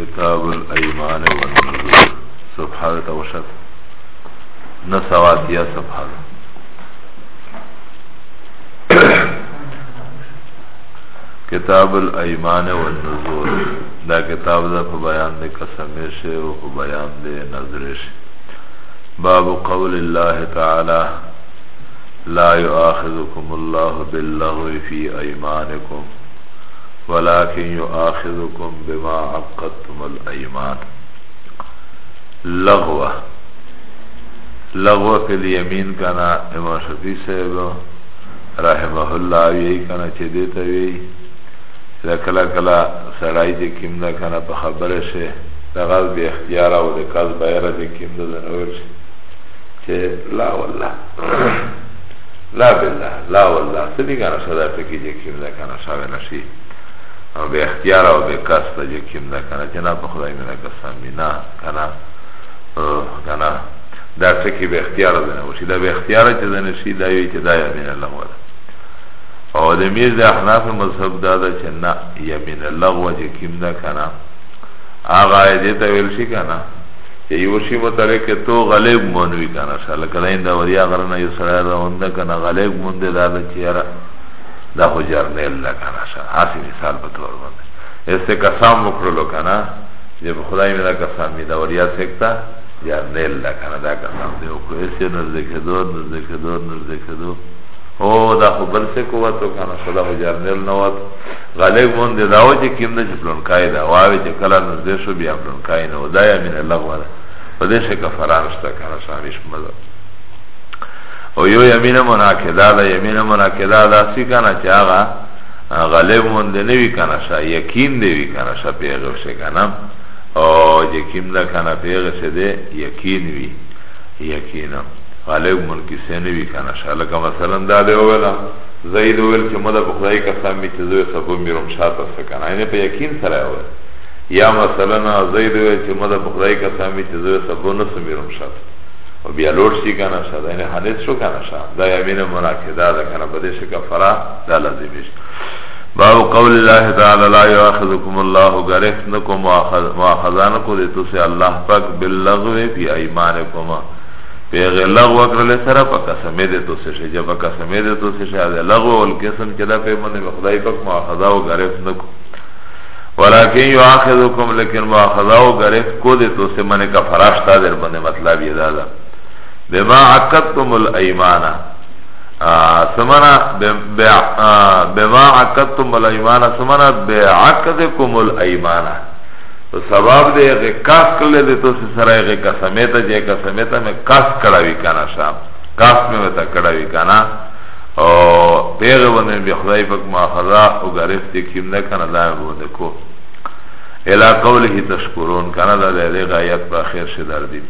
کتاب الایمان والنذور صفحه توشت نسواتیا صفحه کتاب الایمان والنذور دا کتاب دا په بیان د قسم شه او په بیان د نذر شه باب قول الله تعالی لا يؤاخذكم الله باللغو في ايمانكم ولكن يؤاخذكم بما عقدتم الايمان لغوه لغوه في اليمين كان امام شفیع صاحب رحمه الله یې کنه چې دې ته وی دا کلا کلا سړای دې کیم دا کنه په خبره شه دا غل به اختیار او د کاز بایره دې کیم دا ضرور شه چې لا والله لا بالله لا والله څه دې کنه صدا ته کې دې کیم دا کنه شاو نشي او به اختیار او به کاستا جو کیم دا کنه چه نه په خدای مینه قسم می نه کنه کنه دا څه کې به اختیار ده نه وشي دا به اختیار چې ده نشي دا یو ابتدای بین الله ولا او د میر د احناف مذهب دا ده چې نه یمین اللغو چې کیم دا کنه آغا دې ته ویل شي کنه چې یو شی مترکه تو غلیب مونوي کنه شاله کله دا وریا غره نه یو سره دا ونده کنه غلیب مونده دا چې یاره da ho jarnel la kana ša hasi misal pa to orbandes Este kasam ukrlo kana Je bi khuda ime da kasam mi da oriya sekta Jarnel la kana da kasam de ukro Ese nazdekedo nazdekedo nazdekedo O da ho bel se kuvato kana ša da ho jarnel novat Galik munde da ho je kim da je plonkai da Wavi je kala nazde šo biya plonkai na Udaya min Allah vada Padeshe kafaran šta kana ša Mish mazat او یو یمین مناکده دا یمین مناکده دا سی کنا چه آغا غلب منده نوی کنا شا یکیم دوی کنا شا پیغر شه کنا او یکیم دا کنا پیغر شه ده یکین وی یکینم غالب منکی سنوی کنا شا لکه مثلا دا ده اولا زید اول چه مده بخدای کسام می چه زوی سبو میرم شا تسته کنا اینه پا یکین سره اول یا مثلا زید اول چه مده بخدای کسام می چه زوی سبو نسو میرم شا تسته و بیا لوړ شي کنه شا دا یعنی حادث شو کنه شا دا یمین مناکده ده کنه بده شي کفاره دا لازم شي باب قول الله تعالی لا یؤاخذکم الله گرفتنکم مؤاخذانکم دیتو سے اللہ پاک باللغو فی ایمانکم پیغ لغو اکرل سرا پا قسمی دیتو سے شی جب قسمی دیتو سے شی آده لغو والقسم چدا پیمانی بخدای پاک مؤاخذاو گرفتنکم ولكن يؤاخذكم لكن مؤاخذاو گرفت کو دیتو سے من کفراشتا در بند مطلب یہ دادا بما عقدتم الايمان سمنا بما عقدتم الايمان سمنا بعقدكم الايمان سبب دے اگر کاس کر لے دے تو سے سرائے اگر قسمیتا جے قسمیتا میں کاس کڑاوی کانا شام کاس میں ویتا کڑاوی کانا او پیغ بنده بی خدای پک ما خدا او گرفتی کم نکنه دائم بنده کو الى قوله تشکرون کنه دا لیلی غایت باخیر شدر دیم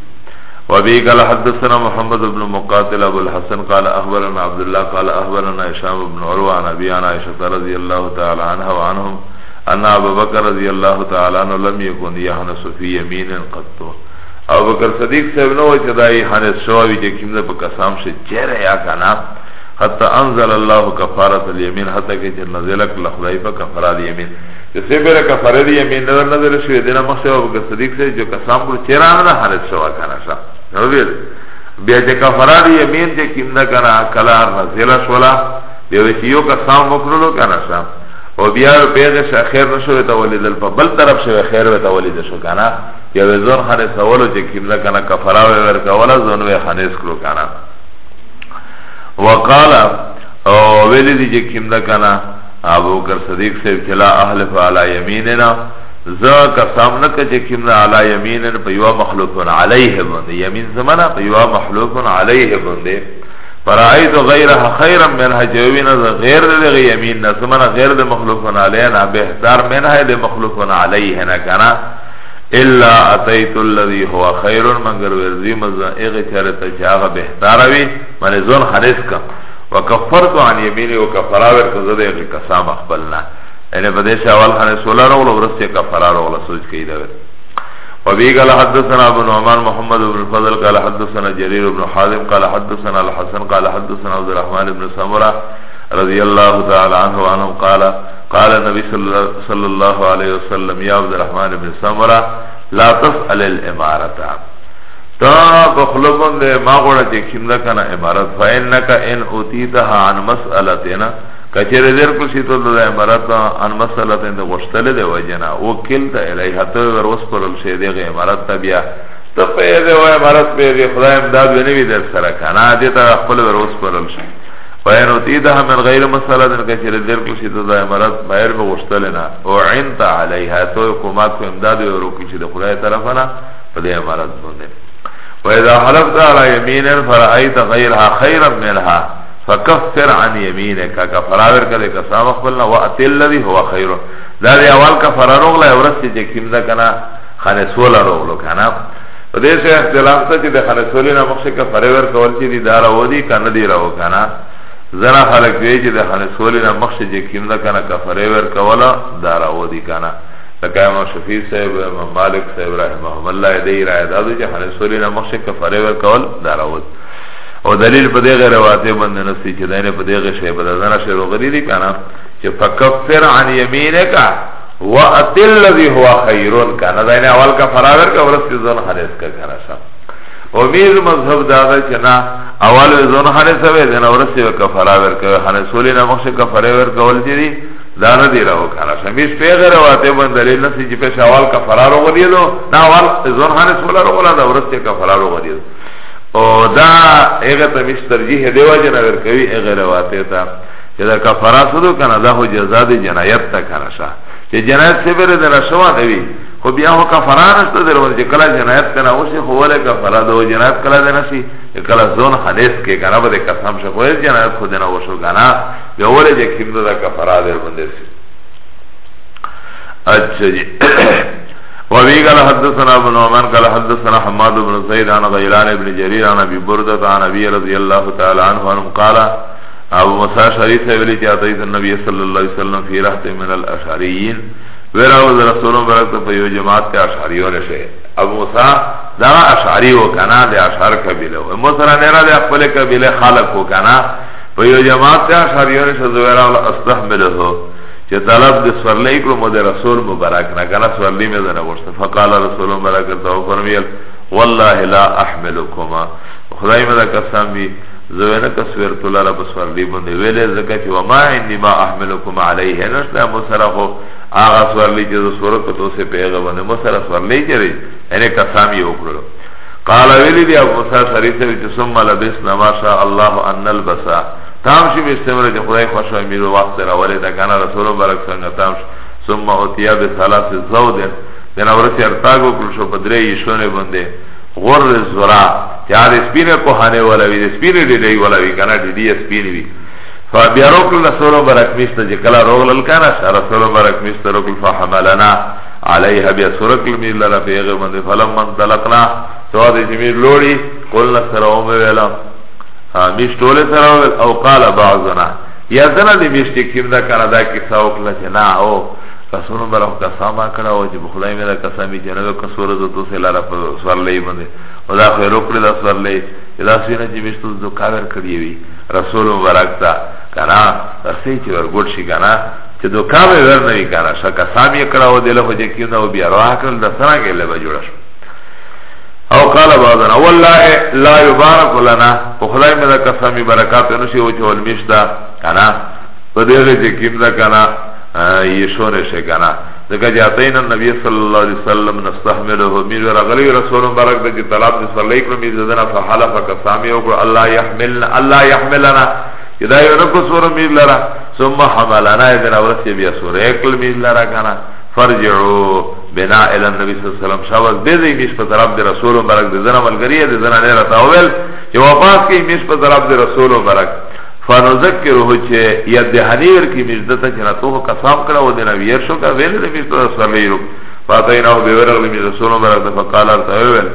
وابي قال حدثنا محمد بن مقاتل ابو الحسن قال اخبرنا عبد الله قال اخبرنا هشام بن عروه عن ابي عائشه رضي الله تعالى عنها وعنهم ان ابو بكر رضي الله تعالى عنه لم يكن يحنس في يمين قط ابو بکر صدیق صاحب نو چې دای حنس شوی چې کیمه په قسم شه چیرې یا کنا حتى انزل الله كفاره اليمين حتى کہ نزلك لخدای په کفاره اليمين چې سیبره کفاره اليمين نظر نظر شوی دنا مخه ابو بکر صدیق سے جو قسم کو چیرې نه حنس شوا کنا شاه نویل بیا چې کفاره دی یمین چې کیندا کنه کلار نزل شولا بیا چې یو قسم وکړلو کنه شام او بیا پیغه شه خیر نشو ته ولیدل په بل طرف شه خیر ته ولید شو کنه یا وزور خره سوالو چې کیندا کنه کفاره ور کوله ځون وې خنس کړو کنه وقال او ویلی دی چې کیندا کنه ابو بکر صدیق سے ابتلا اهل فعلی یمیننا زا قسم نک چې کیمنا علی یمین په یو مخلوق علیه باندې یمین زمانہ په یو مخلوق علیه باندې فرایت غیره خیرا من حجوین غیر د یمین نه زمانہ غیر د مخلوق علیه نه بهتر من ہے د مخلوق علیه نه کنا الا اتیت الذی هو خیر مگر ورزی مزا اغه چرته چاغه بهتر وی من زون خرس کا وکفرت عن یمین وکفراور کو زده قسم خپلنا یعنی بدیش اول خانه سولا رولا ورستی کفرا رولا سوچ که ایده بید وبه قال حدثنا ابن عمان محمد بن الفضل قال حدثنا جرير بن حازم قال حدثنا الحسن قال حدثنا عبد الرحمن بن سمرة رضي الله تعالى عنه وعنهم قال قال النبي صلى الله عليه وسلم يا عبد الرحمن بن سمرة لا تفعل الامارة تا بخلبن ده ما غوڑا چه کم لکنا امارت فإنك ان اتیتها عن مسئلتنا کچر در کسی تو دا امارتا ان مسئلت اند غشتل ده وجنا او کل تا الیه تو ور وسپرل شه دیغه امارت تا بیا تو پیده و امارت پیده خدای امداد بنوی در سرکانا دیتا خپل ور وسپرل شه فین اتیدها من غیر مسئلت ان کچر در کسی تو دا امارت بایر بغشتل نا او عنت علیه تو کمات کو امداد ورو کسی ده خدای طرفنا پده امارت بنده و اذا حلفت على يمين فرأيت غيرها خيرا منها فکفر عن یمینک کفراور کده کسام خپلنا و اتی الذی هو خیر دا دی اول کفر روغله ورسته چې کیم ده کنه خنسول روغلو کنه په دې سره اختلاف ته چې د خنسولې نه مخکې کفراور کول چې دی دار او دی کنه دی راو کنه زنا خلق دی چې د خنسولې نه مخکې چې کیم ده کنه کفراور کولا دار او دی کنه لکه امام شفیع صاحب امام مالک صاحب رحمه الله دې رائے دادو چې خنسولې نه مخکې کفراور کول دار او دی او دلیل په دغه روایت باندې نسی چې دغه په دغه شی په دغه شی وګړي دي کنه چې فکفر عن یمینک واطل الذي هو خير کنه دغه اول کا فراور کا ورس ځن حارس کا کنه شا امید مذهب دا ده چې نه اول ځن حارس وي دنه ورس کا فراور کا حارسول نه مخ کا فراور کول دي دا نه دی راو کنه شا میش په غیر روایت باندې دلیل نسی چې په اول کا فرار وګړي نو نه اول ځن حارس ولا ولا دا ورس کا فرار وګړي او دا اغه ته مسترجیح دیو جن اگر کوي اغه رواته تا چې دا کفاره سره کنه دا هو جزاء دی جنایت تا کنه شه چې جنایت څه بره در شوا دی خو بیا هو کفاره نشته در ور چې کله جنایت کنه اوسه هو له کفاره دو جنایت کله ده نشي کله زون حدیث کې کنه بده قسم شه خو جنایت خو نه وشو کنه به اوله چې کیند دا کفاره در باندې اچھا جی وفي قال حدثنا ابن عمان قال حدثنا حماد بن سيد عن غيلان بن جرير عن ابي برده عن نبي رضي الله تعالى عنه وانم قال ابو مساء شريف ولي جاءت النبي صلى الله عليه وسلم في رحت من الاشعريين وراوز رسول برکت په یو جماعت ته اشعریو لشه ابو موسی دعا اشعری و کنا د اشعر قبیله و موسی نه را د خپل قبیله خالق و کنا په یو جماعت ته اشعریو لشه زویرا استحمله چه طلب ده سورلی کلو مده رسول مبرک نکنه سورلی میزنه گوشت فقال رسول مبرک ارتاو فرمیل والله لا احملکما خدای مده قسم بی زوینه کسویر طولا را بسورلی بنده ویلی زکا چه وما اندی ما احملکم علیه نشتا مصرا خو آغا سورلی چه زسورت کتو سه پیغه بنده مصرا سورلی چه ری اینه قسمی اکرلو قال ویلی دی ابو موسیٰ شریف سوی چه سم لبسنا ما شاء الله ان نلبسا تام شي مستمر دي خدای خوشو میرو وقت را ولې دا کنه رسول برک څنګه تام ثم اوتیا به ثلاث زود دین اورت ارتاگو کړ شو بدرې ایشونه باندې غر زرا یاد سپینه کوهانه ولا وی سپینه دی دی ولا وی کنه دی دی سپینه وی فبیا رکل رسول برک مست جه کلا رغل الکانا رسول برک مست رکل فحملنا علیها بیا سرکل می لرا پیغه باندې فلم من طلقنا سواد جمیر لوڑی قلنا سر اومه ویلم میش ټوله سره او قال بعضنا یا زنه دې میشت کیم دا کنه دا کیسه وکړه چې نه او رسول الله برکه سما کړه او چې بخلای مې دا قسمی جنو کسور ز تو سلا را سوال لې باندې او دا خیر وکړه دا سوال لې دا سینه چې میشت زو کاور کړی وی رسول مبارک تا کنه ارسي چې ورګوټ شي کنه چې دو کاوه ورنوي کنه شکه سامي کړه او دله خو چې کینه او بیا راکړل د سره کې له جوړه شو او قال بعضنا والله لا يبارك لنا وخدای مې دا قسمی برکات نشي وجه المشدا کنه په دې کې کیم دا کنه یشوره شه کنه ذکر جاتین النبی صلی الله علیه وسلم نستحمله میر رغلی رسول مبارک دغه طلب صلی الله علیه وسلم زنا فحلف قسامی او الله يحمل الله يحملنا اذا ينقص سور میر لرا ثم حملنا اذا ورث بیا سور اکل میر لرا کنه فرجعوا بنا الى النبي صلى الله عليه وسلم شاوز دې دې مش په طرف د رسول مبارک د زنا ملګری د زنا نه راځول چې وفات کې مش په طرف د رسول مبارک فنذكره چې یا د حنیر کې مش دته چې راته قسم کړه و د نویر شو کا ویل دې مش په سمیرو فاتینه به ورغلی مش رسول مبارک فقال ارتویل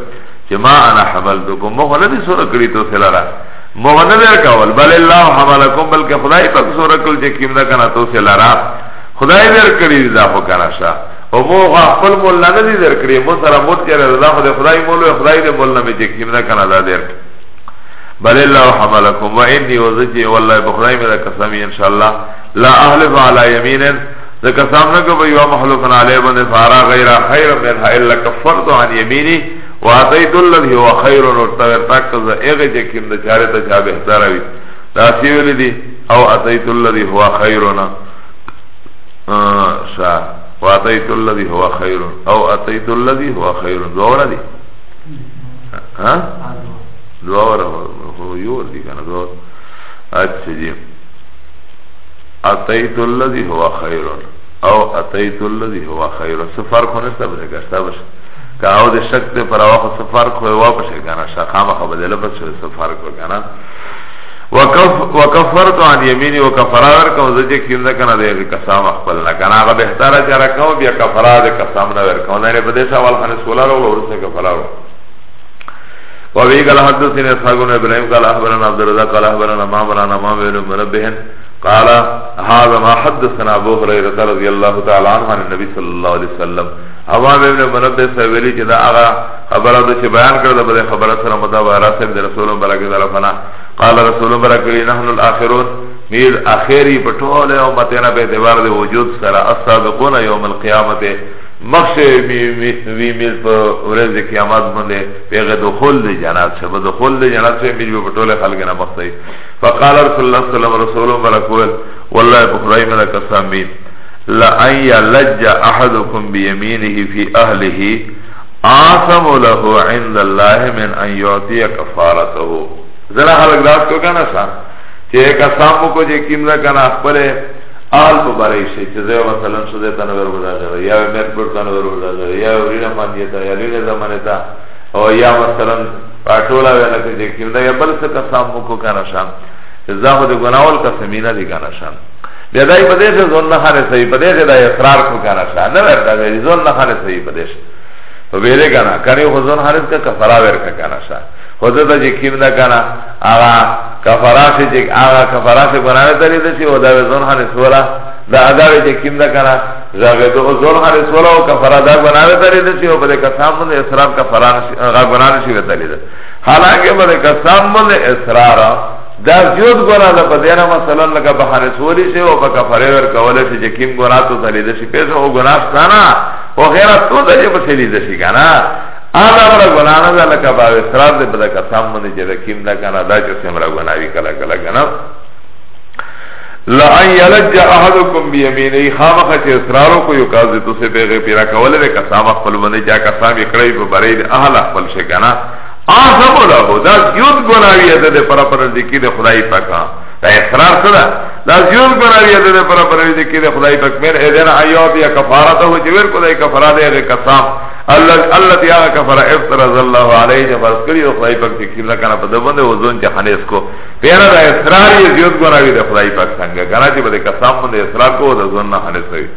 چې ما انا حملتكم مخه نه دې سره کړی ته سره مخه نه ورکول بل الله حملكم بلکې خدای پاک سره کول چې کیم نه کنه ته سره خدای ورکړي دا خو کنه خو مو خپل مولا نه دی درکړي مو سره موت کړي دا خدای خدای مولا خدای دې مولا می چې کیم نه کنه دا درک بل الله حملکم و انی وزجی والله بخدای می دا قسم ان شاء الله لا احلف علی یمین ذ قسم نه کو یو محلف علی بن فارا غیر خیر من الا کفرت عن یمینی و اتیت الذی هو خیر و ترتک ز اگه چې کیم دا چاره ته چا بهتر وي دا سی ویلی دی او اتیت الذی هو خیرنا ا شاء و اتیت الذي هو خير او اتیت الذي هو خير دوره دی ها دوره هو یور دی کنه دوره اچھا جی اتیت الذي هو خير او اتیت الذي هو خير سفر کو نستا بده گشتا بشه که او ده شک ده پر آواخو سفر کو واپشه کنه شاقامه خو بدله بشه سفر کو کنه وکفرت عن یمینی وکفرار کوم زجه کینده کنه د قسم خپل نه کنه هغه بهتره چې راکاو بیا کفرار د قسم نه ورکاو نه په دې سوال خانه سولار او ورسه کفرار و وی قال حدثنا اسحاق بن ابراهيم قال اخبرنا عبد الرزاق قال اخبرنا مامران امام بن مربهن قال هذا ما حدثنا ابو هريره رضي الله تعالى عنه عن النبي صلى الله عليه وسلم عوام ابن منبه سویلی چې دا هغه خبره ده چې بیان کړل ده خبره سره مدا وارث د رسول الله برکت الله قال رسول برکلی نحن الاخرون میر آخری پټول او متنا په اعتبار د وجود سره الصادقون یوم القیامت مخشه وی میر په ورځ قیامت باندې پیغه دخول دی جنات شه په دخول دی جنات شه میر پټول خلک نه مخته فقال رسول الله صلی الله علیه وسلم برکول والله بخرای مله قسمین لا ان يلج احدكم بيمينه في اهله اعظم له عند الله من ان يعطي كفارته ذرا خلق داد کو کنا سا چه قسم کو جه کیم دا کنا خپل آل په برای شي چې زه مثلا څه ده تنور ودا یا مېر پر تنور ودا یا ورینه باندې تا یا لري زمانه تا او یا مثلا پټولا ولا کې کیم دا یا بل څه قسم کو کنا شام زاهد گناول قسمینه دی کنا شام بیا دای په دې ته ځون نه خاره صحیح په دې ته دای اصرار کو کنه شا نه ورته وی ځون نه خاره صحیح په دې شه په ویلې کنه کړي خو ځون خاره کا کفاره ورکه کنه شا خود دا چه کم نکنه آغا کفراسی چه آغا کفراسی گنانه تاری دا چه و دا وزن حنی سولا دا اداوی چه کم نکنه زاغه دو زن حنی سولا و کفرا دا گنانه تاری دا چه و بده کسام من اصرار گنانه شیوه تاری دا حالانکه بده کسام من اصرارا دا زیود گناه دا پا دینا مثلا لکا بحنی سولی شه و پا کفره ور کوله شه چه کم گناه تو تلیده شه پیش و گناه شتانا و خیرات تو دا چه پسلیده شه کنه آن امرا گنانا دا لکا باو اصرار دے بدا کسام مندی جدا کیم دا کنا دا چسی امرا گناوی کلا کلا کنا لعن یلج احدکم بیمینی خامخا چه اصرارو کو یکازی تو سے پیغی پیرا کولی دے کسام اخفل مندی جا کسام اکڑی پو برای دے احل اخفل شکنا آسمو لہو دا زیود گناوی ادھے دے پرا پر دکی دے خدای پکا دا اصرار صدا دا زیود گناوی ادھے دے پرا پر دکی دے خدای پک میر ایدین آیو بیا کفارتا ہو چویر کو دے کفارا دے اگر کسام الله دی هغه کفر افترض الله علیه چې فرض کړی او خدای پاک چې کله کنه په دبنده وزن چې خنیس کو پیرا د اصرار یې زیات ګناوی د خدای پاک څنګه کنه چې بده قسم باندې اصرار کو د زن نه خنیس وي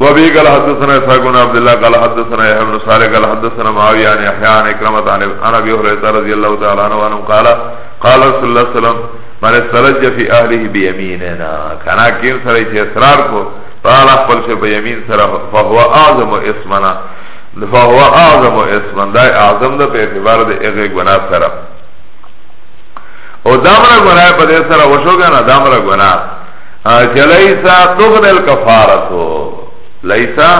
وبه قال حدثنا ساقون عبد الله قال حدثنا يحيى بن صالح قال حدثنا معاويه عن يحيى عن عكرمه عن ابي هريره رضي الله تعالى عنه قال قال رسول الله صلى الله عليه وسلم من استرج في اهله بيميننا كان كثير سره اصرار کو تعالی خپل شی په یمین سره فهو اعظم اسمنا فهو اعظم اسمن دا اعظم ده په اعتبار د هغه ګناه سره او دامره ګناه په دې سره وشو کنه دامره ګناه چې لیسا تغن الکفارتو لیسا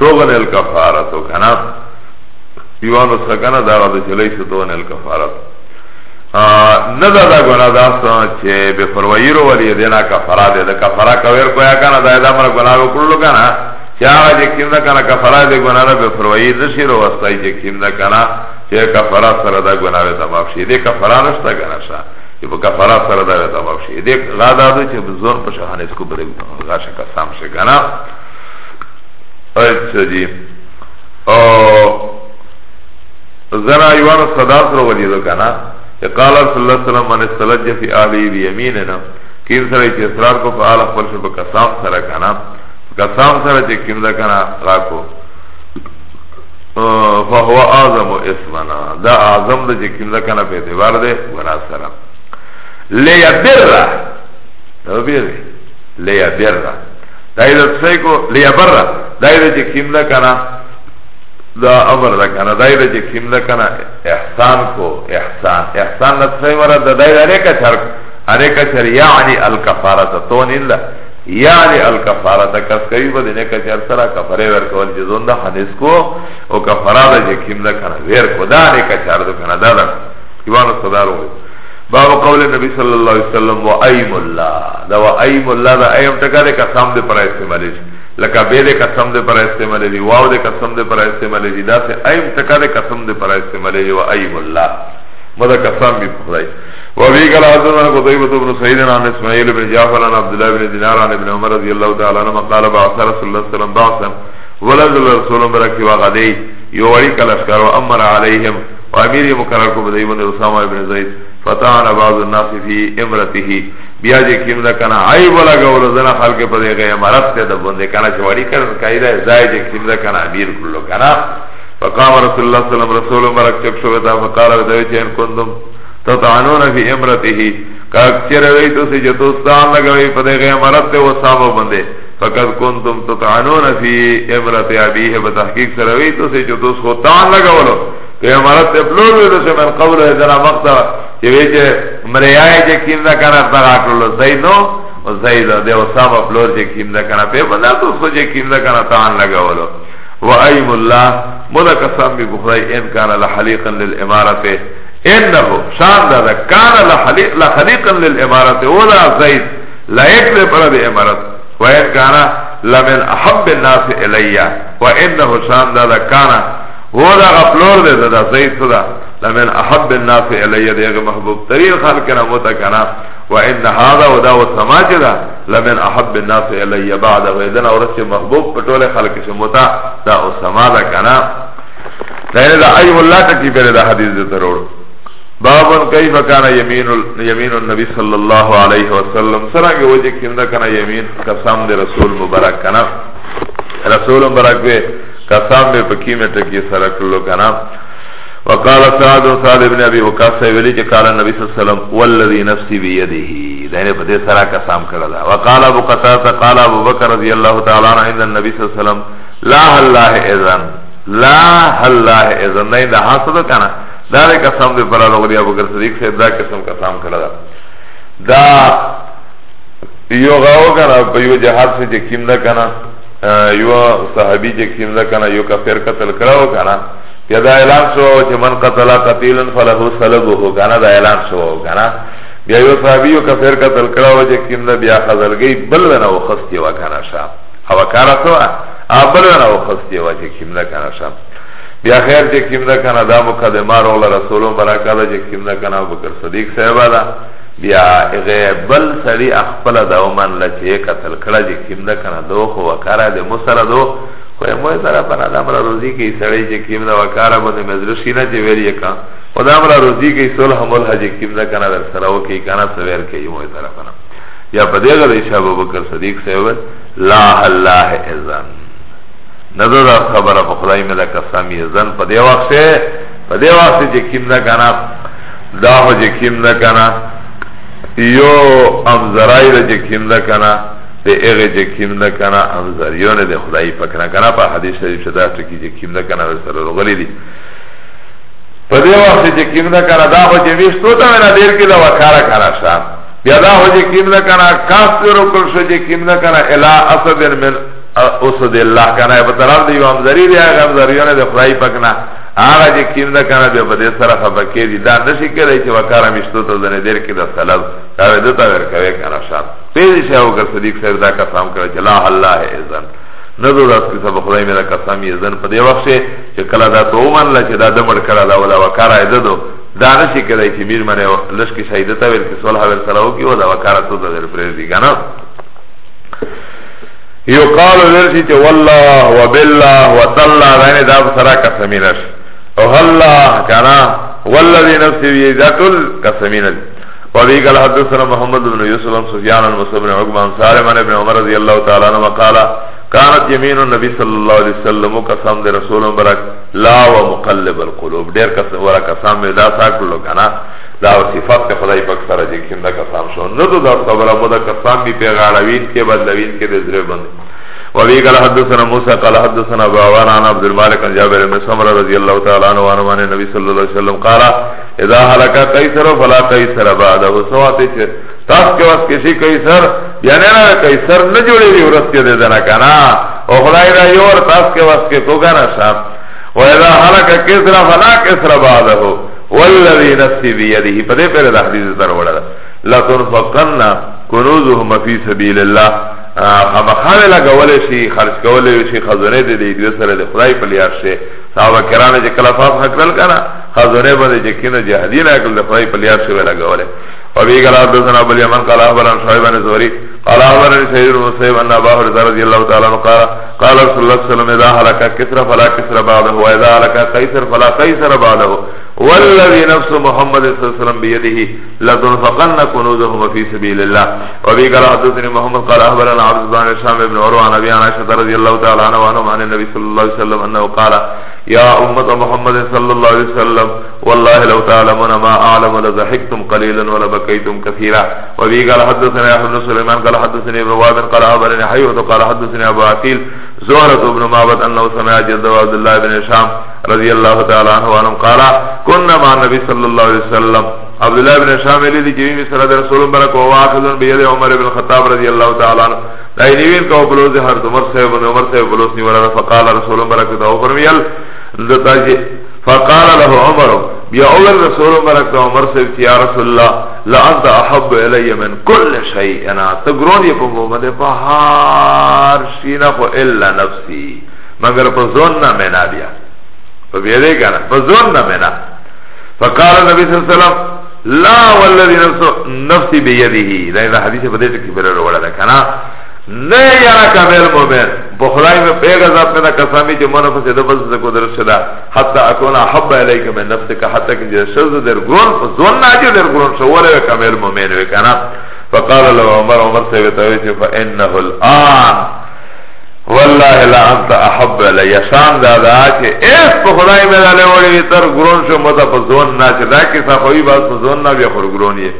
تغن الکفارتو کنه یوانو سکنه دا را د چې لیسا تغن الکفارتو نه دا دا گناه داستان چه به فروایی رو ولی دینا کفرا ده ده کفرا کویر کویا کنه دا دا مرا گناه رو کرلو کنه چه آغا چه کم ده کنه کفرا ده گناه رو به فروایی دشی رو وستایی چه کم ده کنه چه کفرا سر دا گناه رو تباب شی ده کفرا نشتا کنه شا چه با کفرا سر دا رو تباب شی ده غادا ده چه بزون پشه هنیز کو بره غاشه کسام شه کنه اچه جی زنا یوان صداس رو ولی ده کنه قال رسول الله صلی الله علیه وسلم من استلج فی اهلی بیمیننا کیم سره چې اصرار کو په اعلی خپل شپ قسم سره کنا قسم سره چې کیم دا کنا راکو فهو اعظم اسمنا دا اعظم د چې کیم دا کنا په اعتبار ده ورا سره لیبر دا بیره لیبر دا یې څه کو لیبر دا یې چې کیم دا کنا da amr da kana dai da kim da kana ihsan ko ihsan ihsan da sai mara da dai da reka char areka char yani al kafarata to nilla yani al kafarata kas kai bad ne ka char sara kafare ver ko je zonda hadis ko o kafara da kim da kana ver ko da reka char do kana da da iwan sadaro باب قول النبي صلی اللہ علیہ وسلم و ایم اللہ دا و ایم اللہ دا ایم تکا دے قسم دے پر استعمالیش لکه به د قسم د پر استعمال دی واو د قسم د پر استعمال دی دا سه ایم تکا د قسم د پر استعمال دی و ایم الله مدا قسم به خدای و بی قال حدثنا قتيبة بن سعيد عن اسماعيل بن جعفر عن عبد الله بن دينار عن ابن عمر رضي الله تعالى عنهما قال بعث رسول الله صلى الله عليه وسلم ولد الرسول بركي وغدي يوري كلاشكار وامر عليهم وامير مقرر کو بدی بن اسامه بن زید فتعن بعض الناس في امرته بیا چې کیم دا کنه ای ولا غول زنا خلق په دې غي مرض ته د بندې کنه چې وړي کړه قاعده زای چې کیم دا کنه امیر کلو کنه فقام رسول الله صلی الله علیه وسلم رسول مبارک چپ شو دا فقال دوی چې ان کوندم تطعنون فی امرته کاکچر وی تو سے جو دوستان لگوی پدے غی مرض ته وصابو بندے فقد کنتم تطعنون فی امرت ابیه بتحقیق سروی تو سے جو دوست خو تان لگولو که مرد تفلور بیدو من قبل ایدنا مقتا چه ویچه مریای چه کیم دا کنا تغاکلو زید نو زید ده اسامه فلور چه کیم دا کنا پی بنده تو سو چه کیم دا کنا تان لگولو و ایم الله مولا قسم بی بخدای این کانا لحلیقا للامارته انه شان دا دا کانا لحلیقا للامارته اولا زید لائق ده پر ده امارت و این کانا لمن احب الناس الیا و انه شان دا دا کانا وہ دا غفلور دے دا زید صدا لمن احب الناس علی دے محبوب ترین خلق نہ موتا کنا و ان هذا و دا و سماج دا لمن احب الناس علی بعد و اذن اورس محبوب پٹول خلق سے موتا دا و سما دا کنا تیرے دا ایو اللہ تکی پیرے دا حدیث دے تروڑ باب کیف کان یمین یمین النبی صلی اللہ علیہ وسلم سرنگ وجہ کیندا کنا یمین قسم دے رسول مبارک کنا رسول مبارک دے قسم به پکیمه تکی سره کلو کنه وقال سعد سعد ابن ابي وقاص ویلی چې قال نبی صلی الله علیه وسلم والذي نفسي بيده دینه په دې سره قسم کړل وقال ابو قتاده قال ابو بکر رضی الله تعالی عنہ عند النبي صلی الله علیه وسلم لا الله اذن لا الله اذن نه دا حاصل کنه دا قسم دې پر الله ابو بکر صدیق سے دا قسم قسم کړل دا یو غو کنه په یو جهاد سے چې کیم نه کنه یو صحابی چې کیم دا کنه یو کافر قتل کړو کنه بیا دا اعلان شو چې من قتل قتیلا فله صلبه کنه دا اعلان شو کنه بیا یو صحابی یو کافر قتل کړو چې کیم دا بیا خزرګی بل نه وخستی و کنه شا او کارا تو ابل نه وخستی و چې کیم دا کنه شا بیا خیر چې کیم دا کنه دا مقدمه رسول برکاته چې کیم دا کنه بکر صدیق صاحب دا بیا هغه بل سړی خپل د عمر لته قتل کړه چې کیم نه کنه دو خو وکاره د مسره دو خو مو سره په نام را روزي کې سړی چې کیم نه وکاره باندې مزرشي نه چې ویری کا خدام را روزي کې صلح مول حج کیم نه کنه در سره وکي کنه سویر کې مو سره کنه یا په دې غره شاه ابوبکر صدیق صاحب لا الله اذن نظر خبره په خدای مله قسمی اذن په دې وخت په دې وخت چې کیم نه کنه دا هو چې کیم نه کنه یو امزرائی ده چه کم ده کنه ده اغه چه کم ده کنه امزریونه ده خدایی پکنه کنه پا حدیث شریف شده چکی چه کم ده کنه ورسر رو غلی دی پا ده وقتی چه کم ده کنه ده خو چه ویشتو تا منه دیر که ده وکاره کنه شا بیا ده خو چه کم ده کنه کاس رو کل شو چه کم ده کنه الا اصد من اصد الله کنه پا طرف ده یو امزری ده اغه امزریونه ده خدایی پکنه آغا جه کیم ده کنه بیا بده سره خبکی دی ده نشی کده چه وکاره میشتو تا زنه دیر که ده سلط کهوه ده تا ورکوه کنه شان پیدی شه او که صدیق صاحب ده قسم کرده چه لا الله ازن ندو دست کسا بخدای میره قسم ازن پا ده وقت شه چه کلا ده تو اومن له چه ده دمر کرده ده ولا وکاره ده دو ده نشی کده چه میر منه لشکی شایده تا ورکی صلحه ورسلاو کی ولا وکاره تو ده در پریدی کنه یو قالو ورشی چه والله و بالله و تالله دانه ده سره قسمی نشه الله كانا والذي نفسي بيد ذاتل قسمين وبيك الحدثنا محمد بن يوسف بن سفيان المصب بن عقبة سالم عن ابن عمر رضي الله تعالى عنه قال كانت يمين النبي صلى الله عليه وسلم قسم دي رسول برك لا ومقلب القلوب دير قسم ورا قسم دا ساکل لو کنا دا صفات خدای پاک سره جکیم دا قسم شو نو دا خبره مو دا قسم بی پیغاروین کے بدلوین کے دزرے بند وابي قال حدثنا موسى قال حدثنا باوان عن عبد المالك عن جابر بن سمرة رضي الله تعالى عنه وعن النبي صلى الله عليه وسلم قال اذا هلك قيصر فلا قيصر بعده سواته چه تاس کے واسه کسی قیصر یعنی نا قیصر نه جوړي وي ورته دې دنا کنا او خدای دا یو ور تاس کے واسه کو غنا صاحب واذا هلك قيصر فلا قيصر بعده والذي نفسي بيده پدې پر حدیث تر وړه لا تنفقنا كنوزهم في سبيل الله خامخاوه لگوله شی خرج کوله شی خزونه ده ده ده سره ده خدای پلیار شه صحابه کرانه چه کلافاف حقرل کنا خزونه بنده چه کینو جهدی لکل ده خدای پلیار شه لگوله وفي قال حدثنا ابو اليمن قال اخبرنا شعيب بن زهري قال اخبرني سعيد بن مسيب ان ابا هريره رضي الله تعالى عنه قال قال رسول الله صلى الله عليه وسلم اذا هلك كسرى فلا كسرى بعده واذا هلك قيصر فلا قيصر بعده والذي نفس محمد صلى الله عليه وسلم بيده لتنفقن كنوزهما في سبيل الله وفي قال حدثني محمد قال أخبرنا عبد الله الشام بن عروة عن أبي عائشة رضي الله تعالى عنه وعنهم عن النبي صلى الله عليه وسلم أنه قال يا أمة محمد صلى الله عليه وسلم والله لو تعلمون ما أعلم لضحكتم قليلا ولبكيتم كثيرا وفي قال حدثنا يحيى بن سليمان قال حدثني ابن وهب قال أخبرني حيوة قال حدثني أبو عقيل زهرة بن معبد أنه سمع جد عبد الله بن هشام رضی اللہ تعالی عنہ وانم قالا کننا مع نبی صلی اللہ علیہ وسلم عبداللہ بن شاملی دی جویم صلی اللہ علیہ وسلم برک و واخذن بید عمر بن خطاب رضی اللہ تعالی عنہ دائی نیوین کا بلوز ہر عمر صاحب عمر صاحب بلوز نیورا فقال رسول برک دعو فرمیل دتا جی فقال له عمر يا اول رسول برک دعو عمر صاحب يا رسول الله لا انت احب الي من كل شيء انا پا محمد پا ہار شینا خو الا نفسي مگر پا زننا میں نابیا فبیده کنه فزون نمینا فقال نبی صلی اللہ علیہ وسلم لا والذی نفسی بیده دا این حدیث پدیش کی پر روڑا دا کنه نه یارا کامل مومن بخدای میں پیغا ذات میں قسمی جو من پس دبز کو درس شدا حتی اکونا حب الیک من نفسک حتی کہ شذ در گون زون ناجی در گون شوره کامل مومن وکنا فقال له عمر عمر سے بتاوی کہ فانه الان والله لا انت احب الی شان دا دا چه ایس پا خدای می داله وڑی تر گرون شو متا پا زون نا چه دا کسا خوی باز پا زون نا بیا خور گرونیه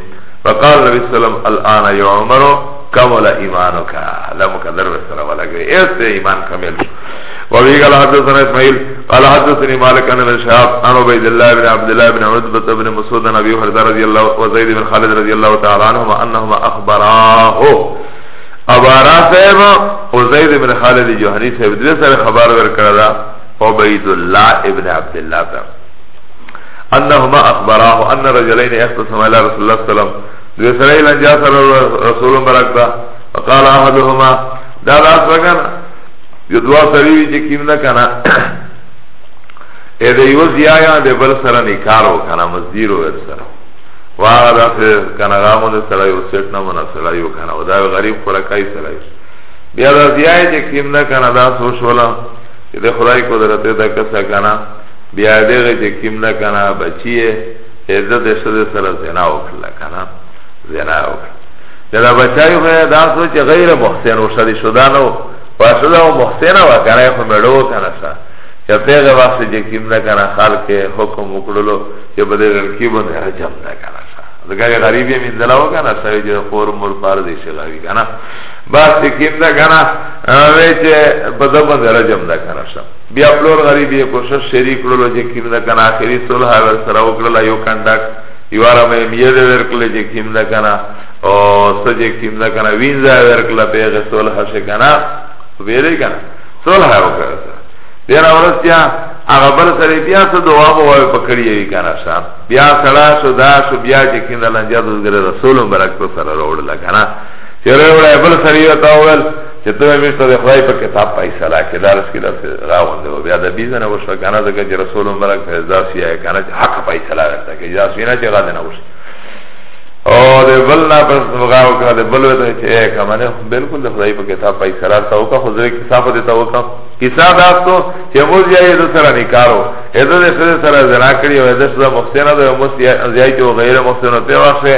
فقال نبی سلم الان یا عمرو کمل ایمانو کا لمکا در بسلم علیکوی ایس ده ایمان کمیل وابی قال حدثنا اسماعیل قال حدثني مالك عن الشهاب عن عبيد الله بن عبد الله بن عتبة بن مسعود عن ابي هريره رضي الله وزيد بن خالد رضي الله تعالى عنهما انهما اخبراه ابارا صاحب او زید ابن خالد جوهری صاحب دې سره خبر ورکړه عبید الله ابن عبد الله صاحب انهما اخبراه ان رجلين اختصما الى رسول الله صلى الله عليه وسلم رسولين جاء رسول بركتا وقال احدهما دا لاس وکنا یدوا سریوی چه کم نکنا ایده یو زیایا ده بل سر نکارو کنا مزدیرو بل سر واغه دا کنه غامو د سره یو سیټ نه مونږ سره یو کنه دا غریب خوراکای سره یو بیا دا زیای چې کیم نه کنه دا سوچ ولا چې د خدای قدرت دا کسا کنه بیا دې چې کیم نه کنه بچیه عزت دې سره زنا وکړه کنه زنا وکړه دا بچایو خو دا سوچ غیر محسن او شری شدانو واسو دا محسن او کنه خو مړو کنه یا پیغه واسه چې کیم نه کنه خلق حکم وکړلو چې بده لړکی باندې حجم نه کنه دغه غریب یې من دلاو کنه سوي چې خور مور پار دي شلاوي کنه بس چې کیم نه کنه وې چې بده باندې حجم نه کنه بیا پلور غریب یې کوشش شریک کړلو چې کیم نه کنه اخري صلح ور سره وکړلا یو کنډک یوارا مې میده ورکړل چې کیم نه کنه او سجه کیم نه کنه وینځه ورکړل پیغه صلح شي کنه ویری کنه صلح وکړه دیر اورس بیا هغه بل سره بیا څه دعا مو وای پکړی وی کنه صاحب بیا سره شو دا شو بیا چې کیند الله جادو ګره رسول برکت سره راوړل کنه چیرې وړه بل سره یو تاول چې ته مې ستاسو د خدای په کتاب پیسې لا کې درس کې درس راوړل بیا د بیزنه وشو کنه دا چې رسول برکت پیدا سي کنه حق پیسې لا راځي دا سینه چې غاده نه وشي او ده بل نا پس مغا وکا ده بل ویتا چه اے کمانے بلکل ده خدای پا کتاب پای سرار تاوکا خضر کسافه دیتا وکا کسا داستو چه موز یای ده سرا نکارو ایده ده خده سرا زنا کری و ایده شده مخصینا ده موز یای که و غیر مخصینا پیواشه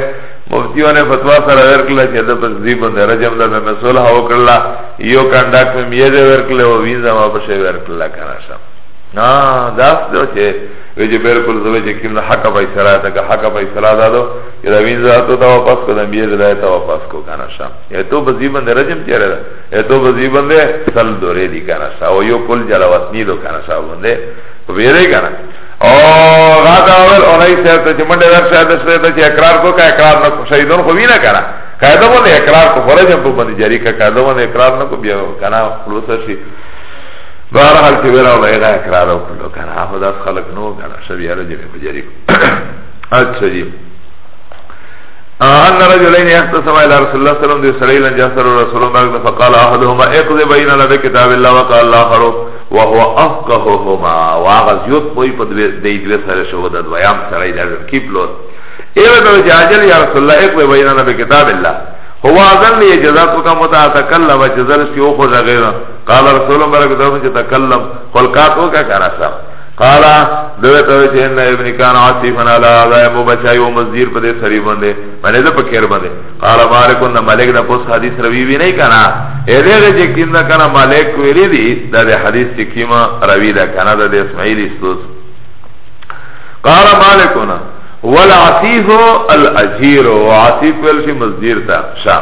مفتیونه فتوا سره ورکله چې د تصدیق باندې رجم ده مسوله وکړه یو کانډاکټ مې یې ورکله او ویزا ما په شی ورکله کنه نا داس دو چه وجه بلکل زوی چه کم حقا فیصله تا که حقا فیصله دادو که دا وین ذاتو تا واپس کو دا انبیه دلائی تا واپس کو کانشا ایتو بزیبنده رجم چیره دا ایتو بزیبنده سل دوره دی کانشا او یو کل جلوطنی دو کانشا بنده بیره کانا او غاد اول اونای سیر تا چه منده در شاید شده تا چه اقرار کو که اقرار نکو شایدون خوبی نکانا قاعده بنده اقرار کو فرجم تو بنده جاری که قاعده بنده اقرار نکو بیا کانا خلوصا شید بار حال کې ورا وای دا اقرار وکړو کنه هغه د خلق نو کنه شبیا رجل بجری اچھا جی ان رجلين يختصما الى رسول الله صلى الله عليه وسلم سريلا جسر رسول الله فقال احدهما اقض بين لك كتاب الله وقال الاخر وهو افقههما واغزيوت پوي پد دې دې سره شو د دویام سره یې درکې پلوت ایو د جاجل یا رسول الله اقض بين لك كتاب الله هو اذن لی اجازاتو کا متعتکلم اجزل سی او خوزا غیره قال رسول مبارک دارو چه تکلم خلقاتو کا کراسا قال دویتو چه ان ابن کان عاصفن علا آذای مبچای و مزدیر پده سری بنده منه ده پکیر بنده قال مالکون دا ملک دا پس حدیث روی بی نی کنا ایدیغ چه کم دا کنا مالک کویری دی دا ده حدیث چه کم روی دا کنا دا ده اسمعیل استوز قال مالکونا والعصیف العجیر وعصیف ویلشی مزدیر تا شا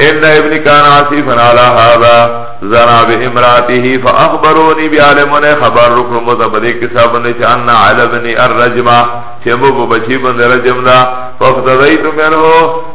ان ابن كان عاصفا على هذا زنا بامراته فاخبروني بعالمون خبر رکن متبدی کسا بنده چه انا علبنی الرجمه چه مو بچی بنده رجم دا فافتدیتو منه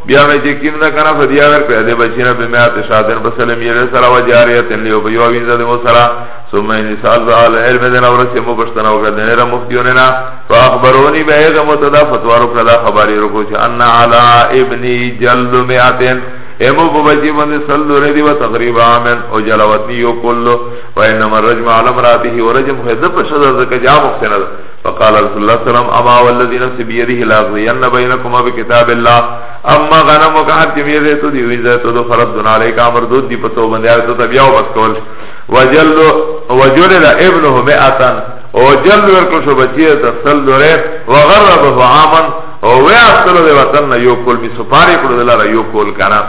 بیا می چه کم نکنه فدیاور پیده بچینا بمیات شادن بسلم یلی سرا و جاریتن لیو بیوابین زده مو سرا ثم انسال دعال علم دن ورسی مو بشتنا و گردنی را مفتیوننا فاخبرونی بیغ متدا فتوارو کلا خبری رکو چه انا علا ابنی جلد میاتن ایمو ببجی من سلو ردی و تقریب آمن او جلوتنی و کلو و انما رجم علم راتیه و رجم خیدب شده زکا جا مختنه ده فقال رسول الله سلام اما والذی نفس بیده لاغذین بینکما بکتاب الله اما غنم و کحر چمیه ده تو دیوی زیتو دو خرب دن علیک آمر دود دی پتو بنده آیتو تبیاو بس کول و جلل ابنه مئتن او جلد ورکل شو بچیه تا سل دوره و غربه عامن او وی اصطلو ده وطن یو کل می سپاری کلو دلارا یو کل کنه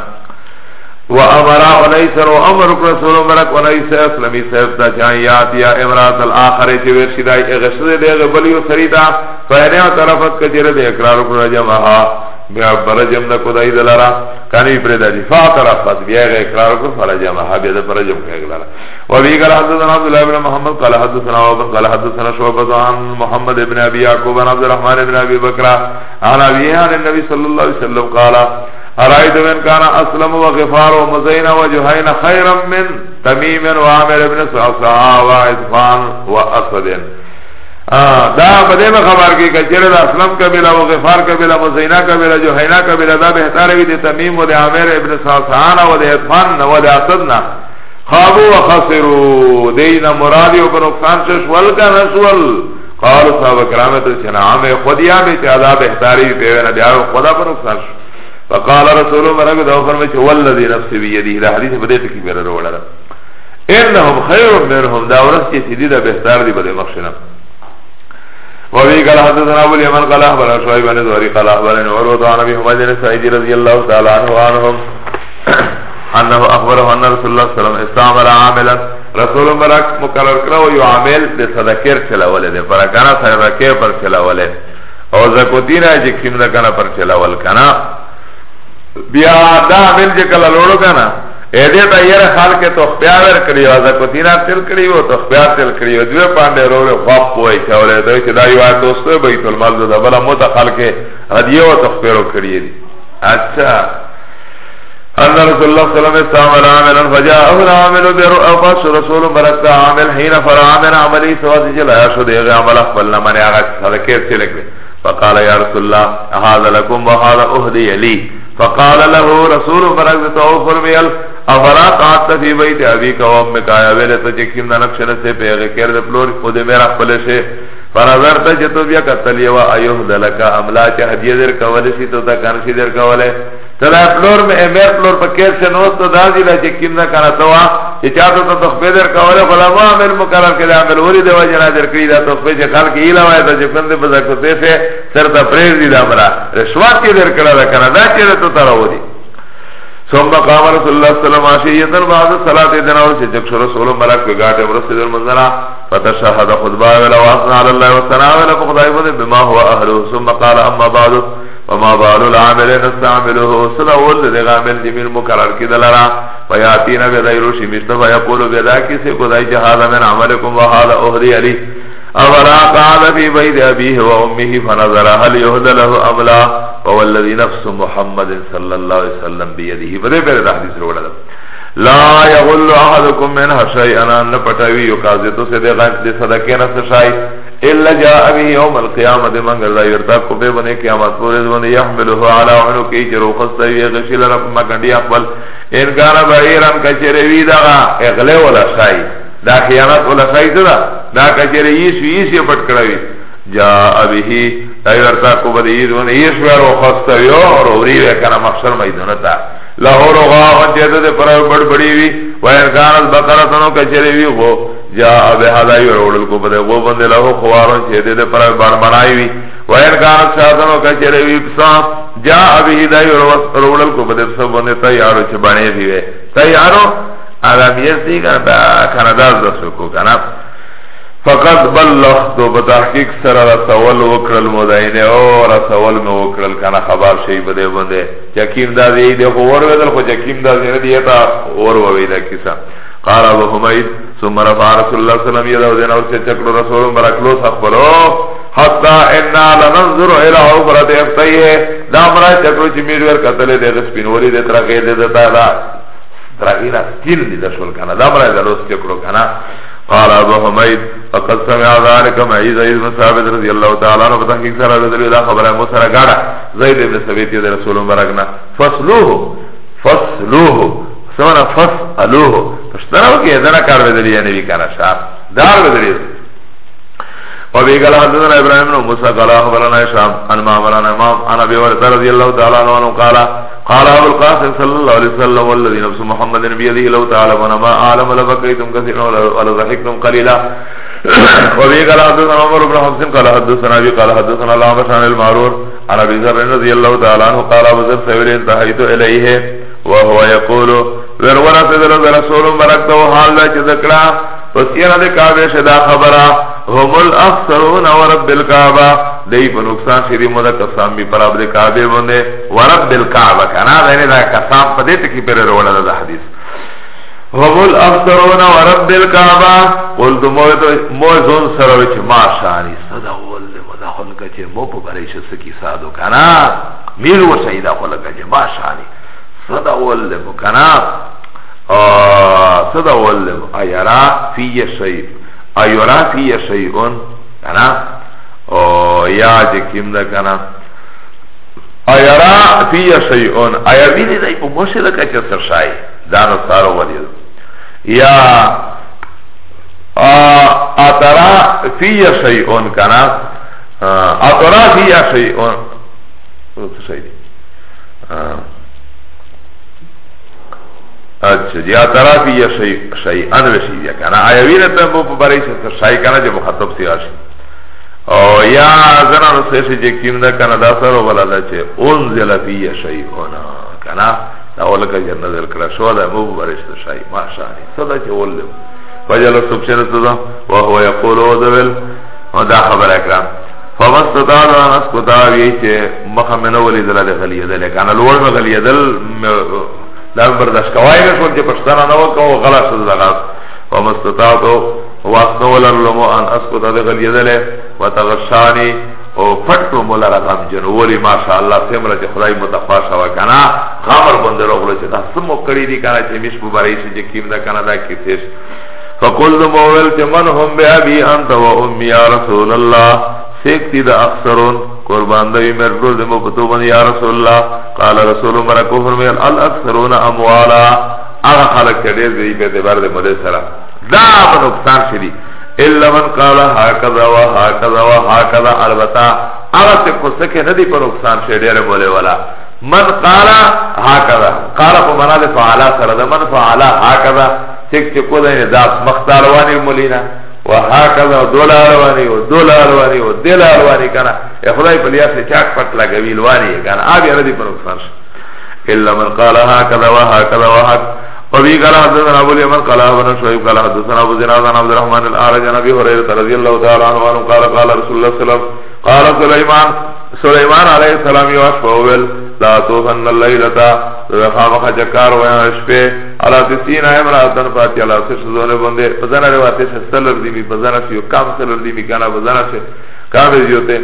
و امرا الیسر و امر رسول مرک الیسر اسلامی صحب تا چان یاد یا امرات الاخر چه ورشی دای اغشد دیغ بلیو سریدا فینه طرفت کجر دی اقرار رجمها بیا برجم دا کدائی دلارا کانی پریدا دی فاقر افت بیا غی اقرار کو فرجم حبی دا فرجم که اقلارا و بی قال حدثنا عبدالله ابن محمد قال حدثنا وابن قال حدثنا شعبت عن محمد ابن ابی یعقوب عن عبد الرحمن ابن ابی بکرا عن ابی عن النبی صلی اللہ علیہ وسلم قال ارائد من کان اسلم و غفار و مزین و جهین خیرم من تمیم و عامر ابن سعصا و عزفان و اصدن دا بده به خبر کې کچره د اسلام قبیله او غفار قبیله مزینا قبیله جو حینا قبیله دا بهتر وی دي تمیم او د عامر ابن ساسان او د اطفان او د اسدنا خابو وخسرو دینا مرادی او نقصان شش ولکا رسول قال صاحب کرامت سنام خدیا به تعالی بهتری به نه بیا خدا پر نقصان شو فقال رسول الله مرګ دا فرمایي چې ولذي نفسي بيدي دا حدیث بده ټکی بیره وړه انهم خير منهم دا ورس کې سیدی دا بهتر دی بده مخشنه وابي قال حدثنا ابو اليمن قال اخبرنا شعيب بن زهري قال اخبرنا عروه عن ابي حميد السعيدي رضي الله تعالى عنه وعنهم انه اخبره ان رسول الله صلى الله عليه وسلم استعمل عاملا رسول مبارک مقرر کړو یو عامل د صدقیر چلاول دي پر کنه صدقه پر چلاول او زکوتینا چې کیمدا کنه پر چلاول کنه بیا دا عامل چې کله لوړو کنه Ede ta yere halke tokhpia ver kriyo Aza kutina til kriyo Tokhpia til kriyo Dve pande rove khwab poe Čavle da Če da yuva dosto Baitul mal da Bala mota halke Hadiyo tokhpiro kriyo di Acha أن رسول الله صلى الله عليه وسلم استعمل عاملا فجاءه العامل برؤى فاش رسول مرد عامل حين فرع من عملي سواسي جلا يشد يغي عمل أخبرنا من يعرق هذا كيف سلك فقال يا رسول الله هذا لكم وهذا أهدي لي فقال له رسول برکت او فرمیل افرا قعدت فی بیت ابیک و امک آیا ویلے تو چکیم دا نقش نسے پیغے کر دے پلور او دے میرا خپلے شے فنظر تا چتو بیا قتلی و ایوہ دلکا املا چا حدیه در کولی شی تو تا کانشی در کولی Sada plor me emer plor pa kjer se nosto da zila Che kim da kana tova Che čato ta tokhbe der kawale Khala ma amel mukarar ke da amel uri deva Jena der kri da tokhbe Che khal ke ila vaya da Che kunde pa zakote se Sar ta prez di da mra Rešvat ke der kala da kana da Che da to tara uri ثم قام رسول الله صلى الله عليه وسلم عشيه بعد الصلاه دنا وجدك رسول ملك بغات برسل المنزلا فتشهد خطبه ولا واثنى على الله وثنى على خدای بما هو اهله ثم قال اما بعد وما بارو العامل نستعمله صلح اول ده غامل دی من مقرر کی دلرا ویاتینا بدائرو شمشتا ویقولو بدا کسی قدائی جهادا من عملکم وحالا اهدی علی اولا قعد فی بید ابیه و امیه فنظر هل یهد له املا ووالذی نفس محمد صلی اللہ علیہ وسلم بیده بده پر ده حدیث روڑا ده لا یغل احدکم من حشیئنا نپٹوی یقاضی تو سے ده غیب ده صدقینا سشائی الا جاء به يوم القيامه من الله يرتاق به بنے قیامت پر زبان يحمله على عنق يجرو خصي غشل رب ما گڈی خپل ان گارا بهران کچره وی دا اغله ولا شای دا خیانت ولا شای دا دا کچره یس یس پټ کړوی جاء به دا يرتاق به زبان یس ورو خصي اور اوری وکنا محشر میدان تا لاہور غا جدد پر بڑ بڑی وی وان كانت بقره تنو کچره وی هو جا به هداي ورول کو بده وو بند له خوارن چه دې پر بار بنای وی وین کان ساتنو کچره وی پسا جا به هداي ورول کو بده سب بند تیارو چه بنی وی تیارو عالم یستی کان با کاناداز دسو کو کنا فقط بلغت و بتحقیق سر رسول وکرل مدینه او رسول میں وکرل کنا خبر شئی بده بنده یقین دا دی دی خور ویدل خو یقین دا دی دی تا اور ویدل کسا قال ابو حمید ثم رفع رسول الله صلى الله عليه وسلم يده ودنا وسيتكر رسول مراكلوس أخبره حتى إنا لننظر إلى عبرة افتيه دا مرای تکرو چی میرور کتلی دیده سپینوری دیده ترقی دیده دا دا ترقینا سکیل دیده شل کنا دا مرای دلوس تکرو کنا قال ابو حمید فقد سمع ذلك معيذ بن ثابت رضي الله تعالى عنه بتحقيق سره رضي الله خبره مو سره غاړه زید ابن ثابت دې رسول مبارک نه فصلوه فصلوه سمنا فصلوه Tustana uke edana kar vedeli ya nevi kana šar Dar vedeli وابي قال حدثنا ابراهيم بن موسى قال اخبرنا هشام عن معمر عن امام عن ابي هريره رضي الله تعالى عنه قال قال ابو القاسم صلى الله عليه وسلم والذي نفس محمد بيده لو تعالى ما اعلم لبكيتم كثيرا ولضحكتم قليلا وابي قال حدثنا عمر بن حفص قال حدثنا ابي قال حدثنا الاعمش عن المعرور عن ابي ذر رضي الله تعالى عنه قال ابو ذر سئل انتهيت اليه وهو يقول ورورا سدر رسول مبرک دو حال دا چه ذکرا پس اینا ده کعبه شدا خبرا هم الاخسرون و رب الكعبه دی پا نقصان شیری مودا قسام بی پراب ده کعبه بنده و رب الكعبه کنا دینه دا قسام پا دیتا کی پر روڑا دا حدیث هم الاخسرون و رب الكعبه قل دو موزون سروی چه ما شانی صدا قول ده مدا خلقه چه مو پا بریش سکی سادو کنا میرو سیده خلقه چه ما شانی صدا ولم كنا صدا ولم ايرا في شيء ايرا في شيء كنا يا جكيم ده كنا ايرا في شيء ايا بيني ده ومشله كچ سرشاي دانو سارو وليد يا اترا في شيء كنا اترا في شيء څه شي اچھا جی اعترافی یا شیئن وشی یا کنا آیوی رتا بو پبری شیئن شیئن کنا جی مخطب سیغا شی او یا زنان سیشی جی کم دا کنا دا سر و بلا دا چه انزل فی یا شیئن کنا دا ولکا جی نظر کرا شو دا مو پبری شیئن شیئن ما شانی صدا چه ولیم فجل سبشن صدا و هو یقول او دول و دا خبر اکرام فمست تعالی نسکتا ویچه مخمنو لی دلال غلی دل کنا لور غلی دل لازم برداشت کوای نه کول چې پښتنه نه وکاو غلط سره لغات او مستطاعتو واسنه ولرلم ان اسقط هذا اليدل وتغشاني او پټو مولا رقم جنوري ماشاء الله سمره چې خدای متفاشا وکنا خبر بند روغله چې تاسو مو کړی دي کنه چې مش مبارې شي چې کیم دا کنه دا کیتش فقل مولا چې من هم بیا بي انت و امي يا رسول الله سيكتي دا اكثرون قربان دوی مرگول دمو پتوبان یا رسول اللہ قال رسول مرا کفر میل الاکثرون اموالا آغا خلق چڑیر دی پیتے برد مدی سرا دا پا نقصان شدی الا من قال هكذا و هكذا و هكذا البتا آغا سے قصکے ندی پا نقصان شدیر مولے والا من قال هكذا قال پا منا دے فعلا سرد من فعلا هكذا چک چکو دین دا مختاروانی مولینا وهكذا دولار واني ودولار واني ودولار واني كان يا خدای په لیاس چاک پټ لګوي لواني كان ابي ردي پر نقصان الا من قال هكذا وهكذا وهكذا وبي قال حدثنا ابو اليمن قال ابن شعيب قال حدثنا ابو زناد عن عبد الرحمن الاعرج عن ابي هريره رضي الله تعالى عنه قال قال رسول الله صلى الله عليه وسلم قال سليمان سليمان عليه السلام يوشفه لا توفن اللیلتا خام خجکار ویان شپه علا تسین آیم راتن فاتی علا سش زونه بنده بزنه رواتش سلر دیمی بزنه سیو کام سلر دیمی کانا بزنه سی کام بزیوته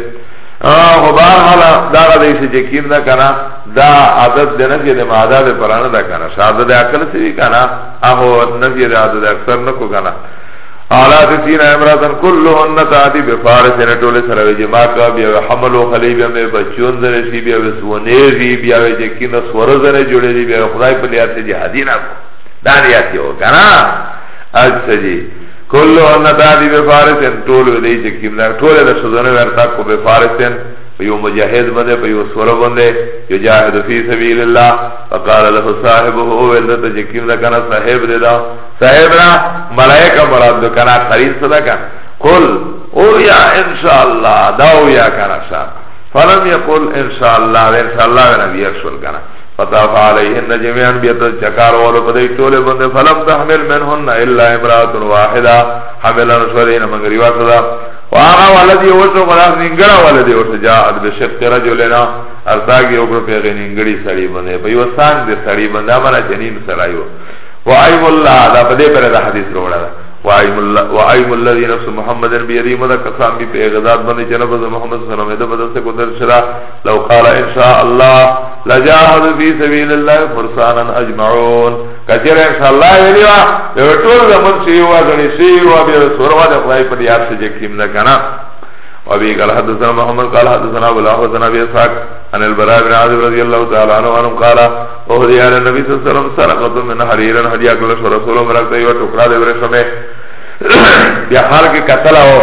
خو بار حالا دا غدی سی جکیم دا کانا دا عادت ده نفی ده معادا ده پرانه دا کانا شاده ده اکل سی کانا اخو نفی ده عادت اکثر نکو کانا آلات سین امراتن کلهن تعدی بفارس نه ټوله سره وی جما کا بیا حمل او خلی بیا می بچون زره شی بیا وسونه ری بیا وی کینه سور زره جوړې دی بیا خدای په لیات دی حدینا دانیات یو کرا اج سجی کلهن تعدی بفارس ټوله دی چې کینه ټوله د سوزنه ورتا کو بفارسن په یو مجاهد باندې په یو سوره باندې یجاهد فی سبیل الله فقال له صاحبه او ولته چې کیم دا کنه صاحب دې دا صاحب را ملائکه مراد دې کنه خرید صدا کنه قل او یا ان شاء الله داو یا کنه شا فلم یقل ان شاء الله ان شاء الله نبی رسول کنه فطاف علیهن جميعا بیت چکار ولو په دې ټوله باندې فلم تحمل منهن الا امراه واحده حمل رسولین مگر یوا صدا واغا ولدی اوسو غلاف ننگڑا ولدی اوسو جاعت بشفت رجلنا ارتاگی اوگرو پیغی ننگڑی سڑی بنده بیوستان دی سڑی بنده منا جنین سرائیو و عیب اللہ دا پده پر دا حدیث روڑا دا وعیم الذی نفس محمد بیدی مدہ قسام بھی پیغذات بندی جنب از محمد صلی اللہ علیہ وسلم بدل سے قدر شرا لو قال انشاء اللہ لجاہد فی سبیل اللہ فرسانا اجمعون کچر انشاء اللہ یلیوا یوٹول زمن شیوا گنی شیوا بیر سوروا دے خدای پر یاد سے جکیم نکنا وابی قال حدثنا محمد قال حدثنا بلاحوثنا بیساک عن البراء بن عازب رضي الله تعالى عنه عنهم قال وهدي على النبي صلى الله عليه وسلم سرقة من حريرا هدي اكلش رسول مرکتا یو ٹکڑا دے برشمه بیا حال کے قتل ہو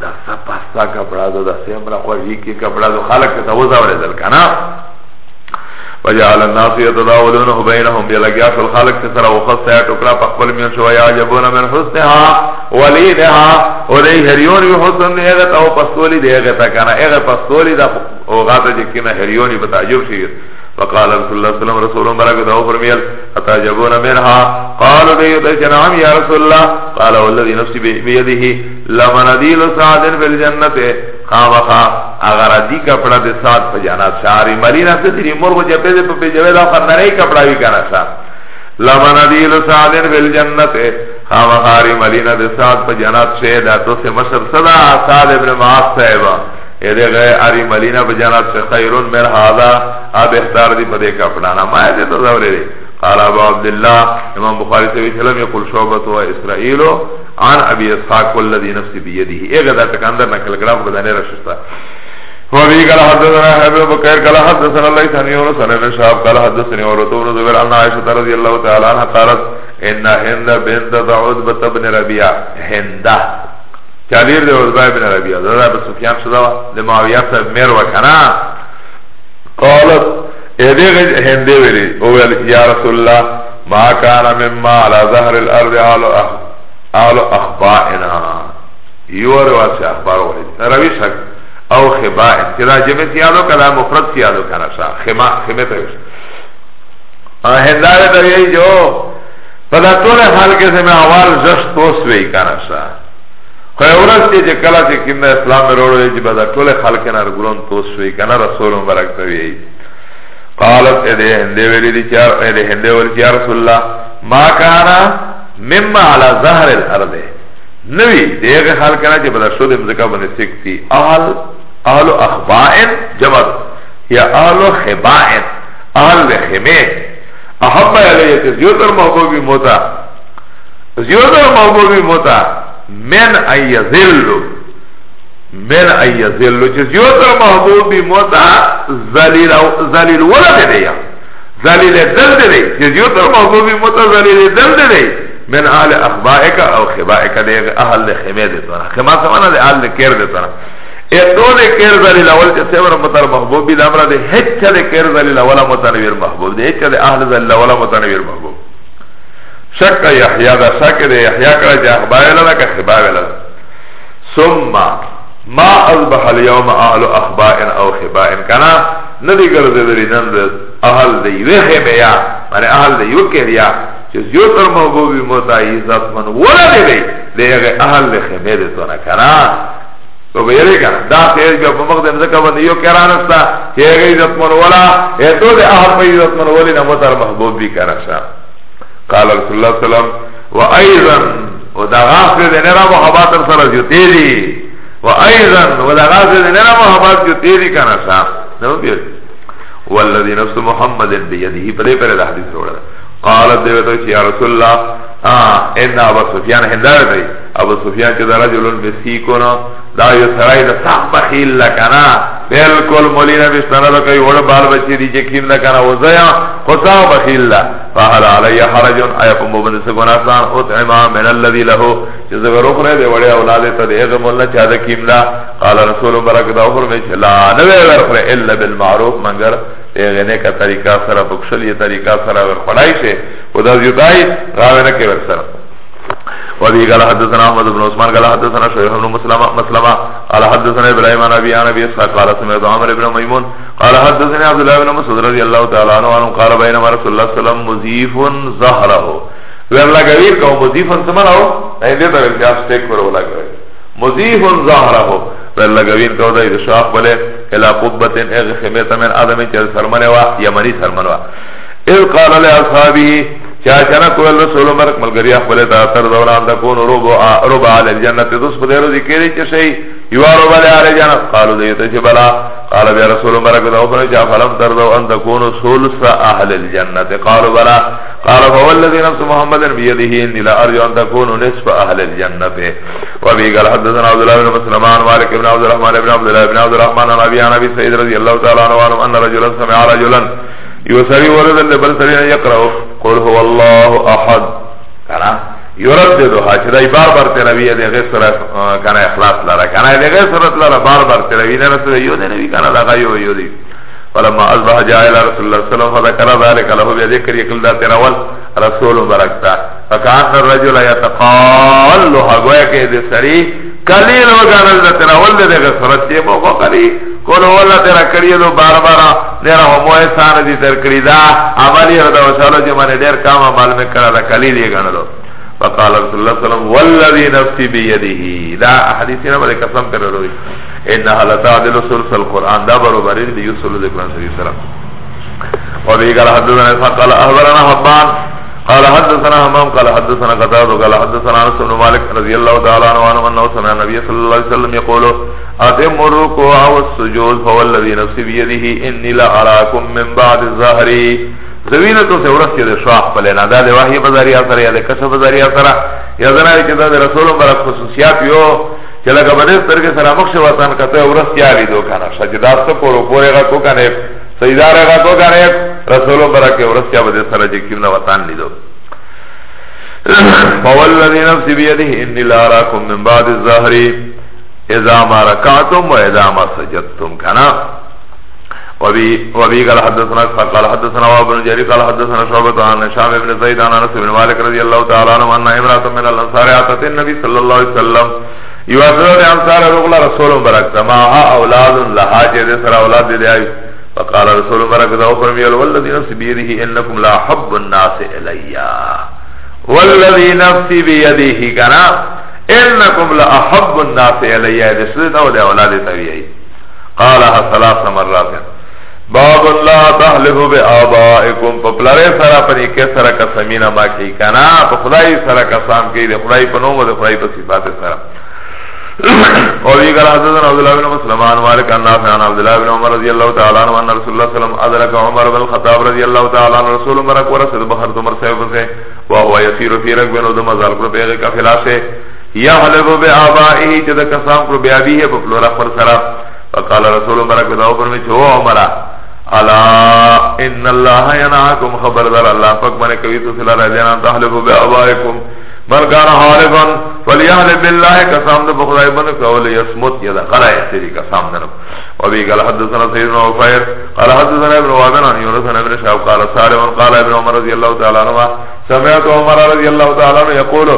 دا سپاستا کپڑا دو دا سیمرا خوشی کے کپڑا دو خالق تتوزا ورے دل کنا وجعل الناس يتداولون بينهم بلغياس الخلق سره وخص يا ټوکرا په خپل میان شو یا جبون من حسنها وليدها ولي هريون به حسن هغه او پسولی دی هغه تا کنه هغه پسولی دا او غاته چې کنه هريونی به تعجب شي وقال رسول الله صلى الله عليه وسلم بركاته او فرميل اتعجبون منها قالوا بيد نعم يا رسول الله قال والذي نفسي بيده لمن ذي سعد في الجنه خامخا اگر دی کپڑا دے ساتھ پا جانا شاری مرینا سے تیری مرغو جپے دے پا پیجوے دا خر نرائی کپڑا بھی کنا شا لمن دیل سادن بل جنت خامخاری مرینا دے ساتھ پا جنات شیدہ تو سے مشر صدا ساد ابن معاص صاحبہ Ede gaje ari malina pa janat se khairun mer hada A behtar di pa de kapnana Maya de to zavre de قال ابو عبد الله امام بخاري صلى الله وسلم يقول شعبة واسرائيل عن ابي اسحاق الذي نفسي بيده ايه غدا تكندر نقل غراف بدانه رشتا هو وابي قال حدثنا ابي بكر قال حدثنا الله ثاني اور سنن شاب قال حدثني اور تو زبير عن عائشه رضي الله تعالى عنها قالت ان هند بنت داود بن ربيعه هند تعبير ده عتبه بن ربيعه ده سفيان شدا ده معاويه بن مروه كان قالت Ede hende veli Ovel ya Rasulullah Ma kana mimma ala zahar il ardi Ahlu akhbaina Iwa rivas se akhbar ولید Ravi shak Au khibain Kida jeme siyalo kada mufrad siyalo kana sa Khima khime ta yus Hendare ta yehi jo Pada tole halke se me awal Zasht tos vei kana sa Khoya uras ke je kala se kimda Islam me rodo yeji Pada tole halke na rgulon tos vei Kana Rasulun barak ta yehi قالت اده هنده ولی دی چار اده هنده ولی چار رسول الله ما کانا مما على ظهر الارض نوی دیغه حال کنا چې بدا شو د مزکا باندې سکتی اهل اهل اخبائن جمع یا اهل خبائن اهل خمه احب الیه زیوتر محبوبی موتا زیوتر محبوبی موتا من ایذلوا من اي ذلو چیز یو محبوب محبوبی موتا زلیل ولد دیا زلیل دل دی چیز یو تر محبوبی موتا زلیل دل دی من آل اخبائک او خبائک دی احل خمه دیتونا خمه سمانا دی آل کر دیتونا ایتو دی کر زلیل اول آه، چه سیور مطر محبوبی دامرا دی هچه دی کر زلیل ولا متنویر محبوب دی هچه دی احل زلیل ولا متنویر محبوب شک یحیی دا شک دی یحیی کرا جا اخبائل لکا ثم ما اصبح اليوم اهل اخباء او خباء کنا ندی گرده دلی نند اهل دی ویخه بیا معنی اهل دی وکه بیا چه زیو تر محبوبی موتا عیزت من ولا دی بی دیگه اهل دی خمه دی تو نکنا تو بیره کنا دا خیر بیا پمق دی مزکا بند یو کرانستا چه اگه عیزت من ولا ایتو دی اهل پی عیزت من ولی نموتر محبوبی کرنشا قال رسول الله صلی اللہ علیہ وسلم و ایزن و دا غافر دی نرا محباتر سر زیو تیلی و ایضا و دا غازه دینا محبت جو تیری کانا سا نو بیو والذی نفس محمد بیده پده پر دا حدیث روڑا قالت دیوتا چی یا رسول اللہ ان ابو سفیان هندار دی ابو سفیان چی دا رجلون مسیکونا دا یو سرائی دا صحب خیل لکنا بلکل مولینا بستانه دا کئی وڑ بال بچی دی چکیم دا کنا وزایا خسا بخیل دا فحل علی حرجون آیا پا مبند سگونا سان اتعما من اللذی لہو چیز اگر اخرے دے وڑی اولاد تا دے اغم اللہ چاہ دا کیم دا قال رسول برک دا اخر میں چلا نوے اگر اخرے اللہ بالمعروف منگر اغنے کا طریقہ سرا بکشل یہ طریقہ سرا اگر خڑائی سے خدا زیدائی راوے نکے ورسرم وابي قال حدثنا احمد بن عثمان قال حدثنا شيخ بن مسلمة مسلمة قال حدثنا ابراهيم عن ابي عن ابي اسحاق قال سمعت عمر بن ميمون قال حدثني عبد الله بن مسعود رضي الله تعالى عنه قال بينما رسول الله صلى الله عليه وسلم مضيف ظهره ولا غير قوم مضيف سمعوا اي ده ده في اشتك ولا غير مضيف ظهره ولا غير قوم ده شاخ بله الى قبه اغ خمه من ادم سرمنوا يمني سرمنوا اذ قال لاصحابه چا جنت ول رسول مرک ملګری خپل ته تر دوران د کون ربع ربع علی الجنت دوس په دې ورځ کې لري چې شي یو ربع علی جنت قالو دې ته چې بلا قال بیا رسول مرک دا په چا فلم تر دو ان تكون ثلث اهل الجنت قالوا بلا قال هو الذي نفس محمد بيده ان لا ارجو ان تكون نصف اهل الجنه وابي قال حدثنا عبد الله بن مسلمان مالك بن عبد الرحمن بن عبد الله بن عبد الرحمن عن ابي عن ابي ان رجلا سمع رجلا یو سری وردن لبل سری یقرأو قل هو الله احد کنا یرددو ها چه دای بار بار تنوی ده غیر سرات کنا اخلاص لارا کنا ده غیر سرات لارا بار بار تنوی نرسده یو ده نوی کنا ده غیو یو ده فلما اصبح جاء الى رسول الله صلى الله عليه وسلم فذكر ذلك له بذكر يقل ذات اول رسول بركته فكان الرجل يتقال له غويك ذي سري Kalil vaganas da tera Ulde de ghasarat je mo khokari Kolo valla tera kariye do bar bara Dera homo ehsan di ter kari da Amali rada vašalo je mani der kama mal me kara da kalil je gana do فقال رسول الله صلى الله عليه وسلم والذي نفسي بيده لا احاديثنا بل قسم پر روي انها لتعدل سلسل القران دا برابر دی یوسف علیہ السلام و بھی قال حدثنا فقال اخبرنا حبان قال حدثنا همام قال حدثنا قتادة قال حدثنا انس بن مالك رضي الله تعالى عنه انه سمع النبي صلى الله عليه وسلم يقول اتم الركوع والسجود فهو الذي نفسي بيده اني لا اراكم من بعد الظهر زوینه تو سے ورس کے شاہ پلے نہ دا دے وحی بازاری اثر یا کسب بازاری اثر یا زنا کہ دا رسول مبارک خصوصیات یو چلا کہ بڑے سر کے سلام خوش وطن کتے ورس یاری دو کنا سجدہ سے پورو پورے کا تو کنے سیدارہ کا تو کنے رسولو برا که ورسیا بده سر جکیم نوطان لیدو فوالذی نفسی بیده انی لاراکم من بعد الظهری اذا ما رکعتم و اذا ما سجدتم کنا وبي قال حدثنا قال حدثنا ابن جرير قال حدثنا شعبة عن هشام بن زيد عن انس بن مالك رضي الله تعالى عنه ان امرأة من الانصار اتت النبي صلى الله عليه وسلم يوافقون الانصار رغلا رسول بركت معها اولاد لها جده سر اولاد دي, دي, دي فقال رسول برك دعو فرمی والذي نفسی بيده إنكم لا حب الناس إليا والذي نفسی بيده کنا إنكم لا حب الناس إليا دسلتا و دی اولاد طبيعي قالها ثلاث مرات باب الله تحلف بآبائكم پپلره سرا پنی که سرا قسمین ما کی کنا پا خدای سرا قسام کی دی خدای پنوم و دی خدای پا سرا وفي قال حدثنا عبد الله بن مسلم عن مالك عن نافع عن عبد الله بن عمر رضي الله تعالى عنه ان رسول الله صلى الله عليه وسلم ادرك عمر بن الخطاب رضي الله تعالى عنه رسول مرق ورسد بحر دمر صاحب سے وهو يسير في ركب ودم زال پر پیغه قافلہ سے يحلف بآبائه جدا قسم پر بیابیه بفلورا پر سرا فقال رسول مرق بداو پر میں چھو عمرہ الا ان الله ينهاكم خبردار الله پاک باندې کوي تو صلی الله علیه و سلم تحلفوا بآبائكم بل کان حالفا فلیحلف بالله قسم ده بخدای بنو قول یسمت یدا قرا احتری قسم ده وابي قال حدثنا سيدنا وفير قال حدثنا ابن وابن عن يونس بن ابن شهاب قال سالم قال ابن عمر رضي الله تعالى عنه سمعت عمر رضي الله تعالى عنه يقول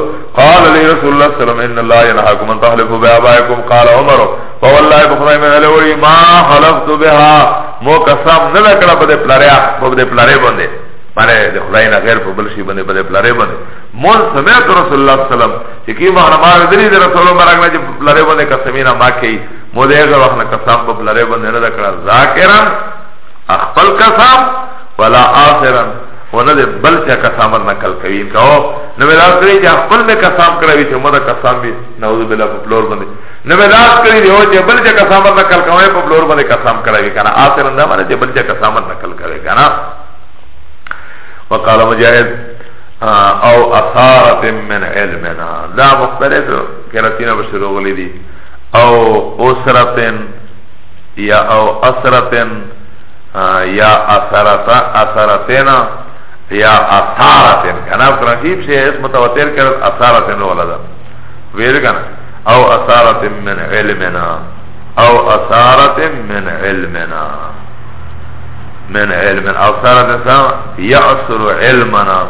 قال لي رسول الله صلى الله عليه وسلم ان الله ينهاكم ان تحلفوا بآبائكم قال عمر فوالله بخدای من علوي ما حلفت بها مو قسم نه کړه په دې پلاریا په دې پلارې باندې مانه ده خدای نه غیر په بل شي باندې بده بلاره باندې مول سمعت رسول الله صلی الله علیه وسلم چې کی ما نه باندې دلی ده رسول الله مرګ نه چې بلاره باندې قسمینا ما کوي مو ده هغه وخت نه قسم په بلاره باندې نه کړه ذاکرا خپل قسم ولا آخرا ونه ده بل چې قسم نه کل کوي کو نو ولا کړی چې خپل نه قسم کړی چې مو ده قسم به نعوذ بالله په بلور باندې نو ولا کړی دی او چې بل چې قسم نه کل کوي په بلور باندې قسم کړی کنه آخرا نه باندې بل چې قسم نه کل کوي کنه فقال مجاهد او اثارت من علمنا دا مختلف کرتینا بشروع لیدی او اسرت یا او اسرت یا اثرتنا یا اثارت کنا قرشیب سے اس متواتر کرت اثارت ولدا ویر کنا او اثارت من علمنا او اثارت من علمنا من علم اثر تسا يعصر علمنا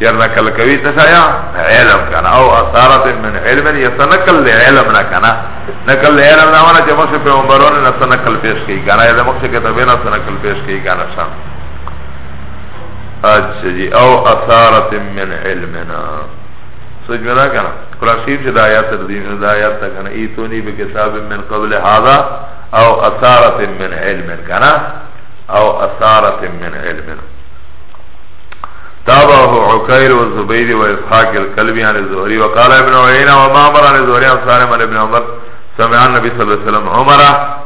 جرنا كل كويت سايا علم كان او اثارت من علم يتنقل لعلمنا كان نقل لعلمنا وانا جمس في په نتنقل بيش كي کی يا یا كتبنا کې بيش كي پیش شان اچھا جی او اثارت من علمنا سجنا كان کلاسیب چې د آیات د دین د من قبل هذا او اثارت من علم كان او اثارت من علم تابعه عكير والزبيد وإسحاق الكلبي عن الزهري وقال ابن عينة وما أمر عن الزهري عن سالم عن ابن عمر سمع النبي صلى الله عليه وسلم عمر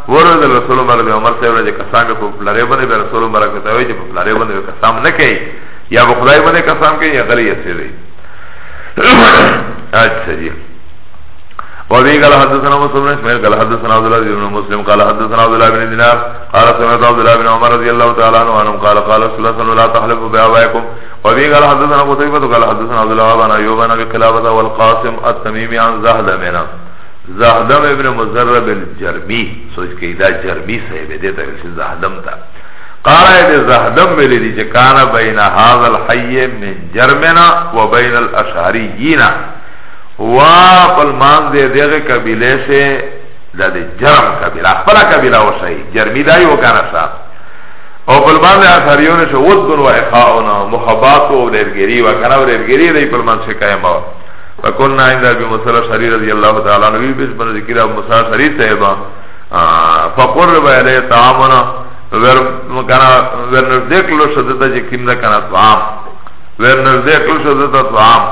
ورد الرسول عمر بن عمر صاحب رجل قسام کو پلارے بنے بے رسول عمر کو تاوی جب پلارے بنے قسام نہ کہی یا بخدائی بنے قسام کہی یا غلی اسے رہی اچھا جی وبه إيه؟ قال حدثنا مسلم بن اسماعيل قال حدثنا عبد الله بن مسلم قال حدثنا عبد الله بن دينار قال سمعت عبد الله بن عمر رضي الله تعالى عنه عنهم قال قال رسول الله صلى الله عليه وسلم بآبائكم وبه إيه؟ قال حدثنا قتيبة قال حدثنا عبد الله بن ايوب عن ابي قلابة والقاسم التميمي عن زهدم يعني زهدم ابن مزرب الجرمي سو اس کے ادا جرمی صاحب دیتا ہے زهدم تھا قال اے زهدم ملی دی چکانا بین هذا الحي من جرمنا وبين الاشعريين وا فالمان دے دیغه قبیله سے دا دے جرم قبیله اخبرا قبیله و سی جرمی دای و کانا سا او فالمان دے اثاریون سے ودن و اخاؤن و محبات و ریبگیری و کانا و ریبگیری دے فالمان سے قیم و فکننا عند ابی مسلح شریر رضی اللہ تعالی نبی بس بن ذکر ابو مسلح شریر صحبا فقرب علی طعامنا ورنزدیک لو شدتا جکیم دا کانا طعام ورنزدیک لو شدتا طعام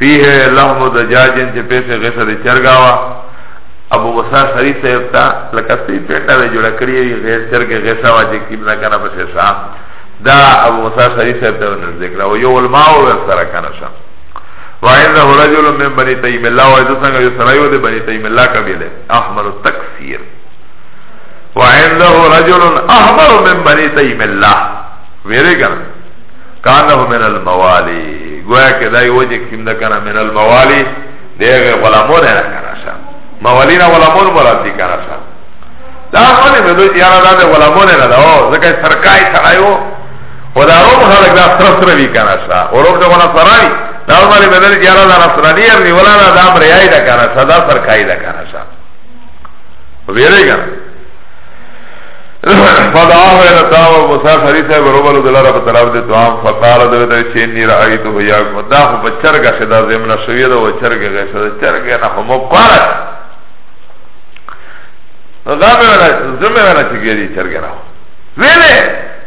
فیه لحم دجاجن چه پیش غیسه ده چرگاوا ابو مسا شریف صاحبتا لکستی پیٹا ده جوڑا کریوی غیس چرگ غیسه وا چه کم نکنه پشه شا دا ابو مسا شریف صاحبتا نزدیک را و یو علماء ورسره کنه شا و عنده رجل من بنی تیم اللہ و ایدو سنگا یو سرائیو ده بنی تیم اللہ قبیله احمر تکسیر و عنده رجل احمر من بنی تیم اللہ ویره کنه کانه من الموالی گویا که دای وجه کم ده کنه من الموالی دیگه غلامون نه کنه شا موالینا غلامون مراد دی کنه شا دا خونه مدو یارا دا ده غلامون نه ده زکه سرکای سرایو و دا روم خلق دا سر سر بی کنه شا و روم ده غنا سرائی دا مالی مدو یارا دا نصرانی ارنی ولا دا امریائی ده کنه شا دا سرکای ده کنه شا و بیره کنه فدعاه الى دعوه مسافری صاحب روبل دلارا په طرف د دعا فقال دغه چې نی رايته یا دا خو په چرګه شدا زمنا شوی دا و چرګه غشه چرګه نه خو مبارک دا به ولا زمه ولا چې ګری چرګه نه ویلې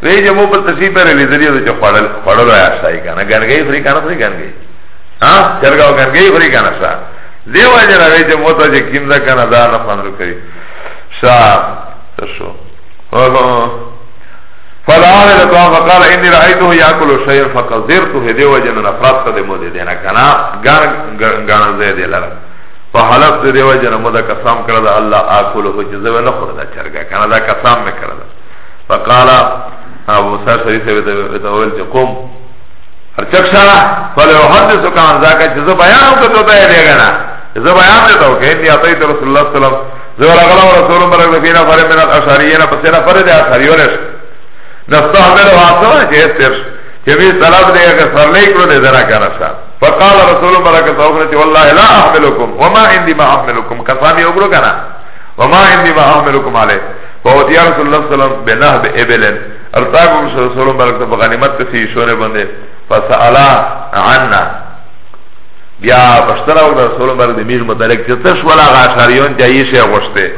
وی چې مو په تصیب پر لیدلی چې خړل خړل یا شای کنه ګنګي فری کنه فری ګنګي ها چرګه ګنګي فری کنه شا دیو اجازه راځي مو ته چې کیم دا کنه دا نه پاندو کوي شا څه شو فلعال لطوا فقال انی رأیتو یاکلو شیر فقذرتو هده وجن نفرات تا دمو ده دینا کنا گانا زیده لرا فحلف ده وجن مو ده قسام کرده اللہ آکلو حجزو نخورده چرگا کنا ده قسام مکرده فقال ابو موسیٰ شریف بتاویل چه قوم هرچک شارا فلو حدثو کان ذاکا چه زبایانو کتو تا یه دیگنا زبایان دیتاو که انی آتایت رسول اللہ صلی اللہ زور اغلا و رسول مرگ لفینا فر من الاشارینا پسینا فر ده اشاریونش نستحمل و حسنا چه استرش چه بی سلام ده اگر سرلی کرو ده دنا کانشا فقال رسول مرگ سوکر چه والله لا احملكم وما اندی ما احملكم کسامی اگرو کنا وما اندی ما احملكم علی فوتیا رسول اللہ صلی اللہ علیہ وسلم بناه بے ابلن ارتاکم رسول مرگ تفغانیمت کسی شونه بنده فسألا عنا بیا پشتر او رسول بر دمیر متعلق چه تش ولا غاشاریون چه ایشه غشته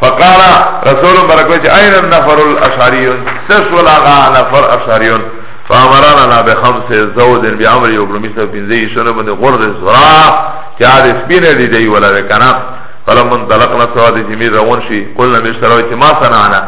فقال رسول برکوی چه این النفر الاشاریون تش ولا غا نفر اشاریون فامرانا بخمس زودن بی عمر یو برمیشتا پینزه ایشونه بنده غرد زرا چه آده سپینه دیده ای ولا بکنا فلمن طلقنا سواده جمیر روان شی قلنا مشتراوی چه ما سنانا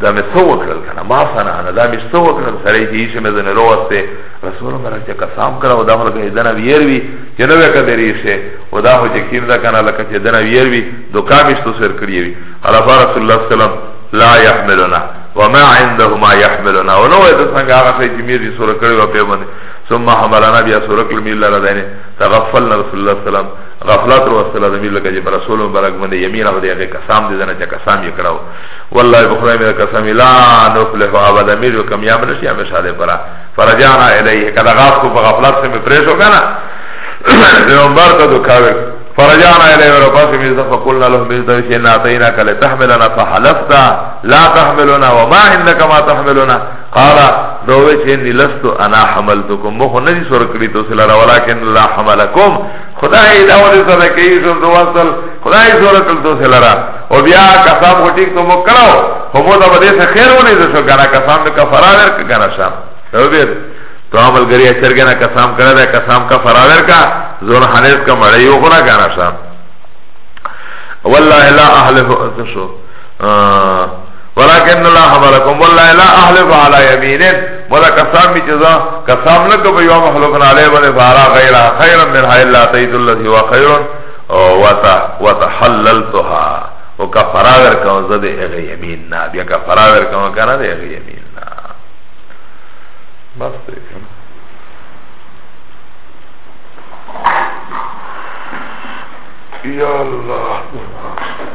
da me so ukrl kana ma sanana da mi so ukrl sare ki ishe me zane rovaste rasulun mara če kasam kala oda mora kaj dana vjervi je nove kaderi ishe oda ho če kim da kana laka če dana vjervi do kamiš to sver krijevi ala fa rasulullah sallam la yahmeluna wa ma indahu ma yahmeluna ono je da sanga aga se jimir ji sura kriva pe bende summa hamalana biya sura kil milla radene tagaffalna rasulullah sallam غفلت رو وصله د ملګری چې رسول مبارک باندې یمین او دغه قسم دې نه چې قسم یې کړو والله بخره مې قسم لا نفلح ابدا میر کامیاب نشي همیشه دې پرا فرجانا الیه کله غاف کو په غفلت سے مې پریشو کنه پیغمبر ته دوکاوه فرجانا الیه ور پاس مې ځه فقلنا له مې ځه چې ناتینا کله تحملنا فحلفتا لا تحملنا وما انك ما تحملنا قال دووی چه انی لستو انا حملتکم مخو ندی سرکڑی تو سلارا ولیکن اللہ حملکم خدای داولی صدقی شد وصل خدای سرکل تو سلارا و بیا قسام کو ٹیک تو مکڑاو خمو دا بدیس خیر ہونی دشو گانا قسام دکا فرانر که گانا شام دو بیر تو عمل گریا چرگنا قسام کرده قسام کا فرانر کا زون حنیز کا مڑیو خنا گانا شام والله لا احلف شو آه ولكن الله حملكم والله لا احلف على يمين ولا قسم جزا قسم لك بيوم خلقنا عليه ولا فارا غير خير من هاي الا تيد الذي هو خير وتحللتها وكفرا وركم زد اغي يمين نا بیا کفرا ورکم کنه اغي يمين نا بس يا الله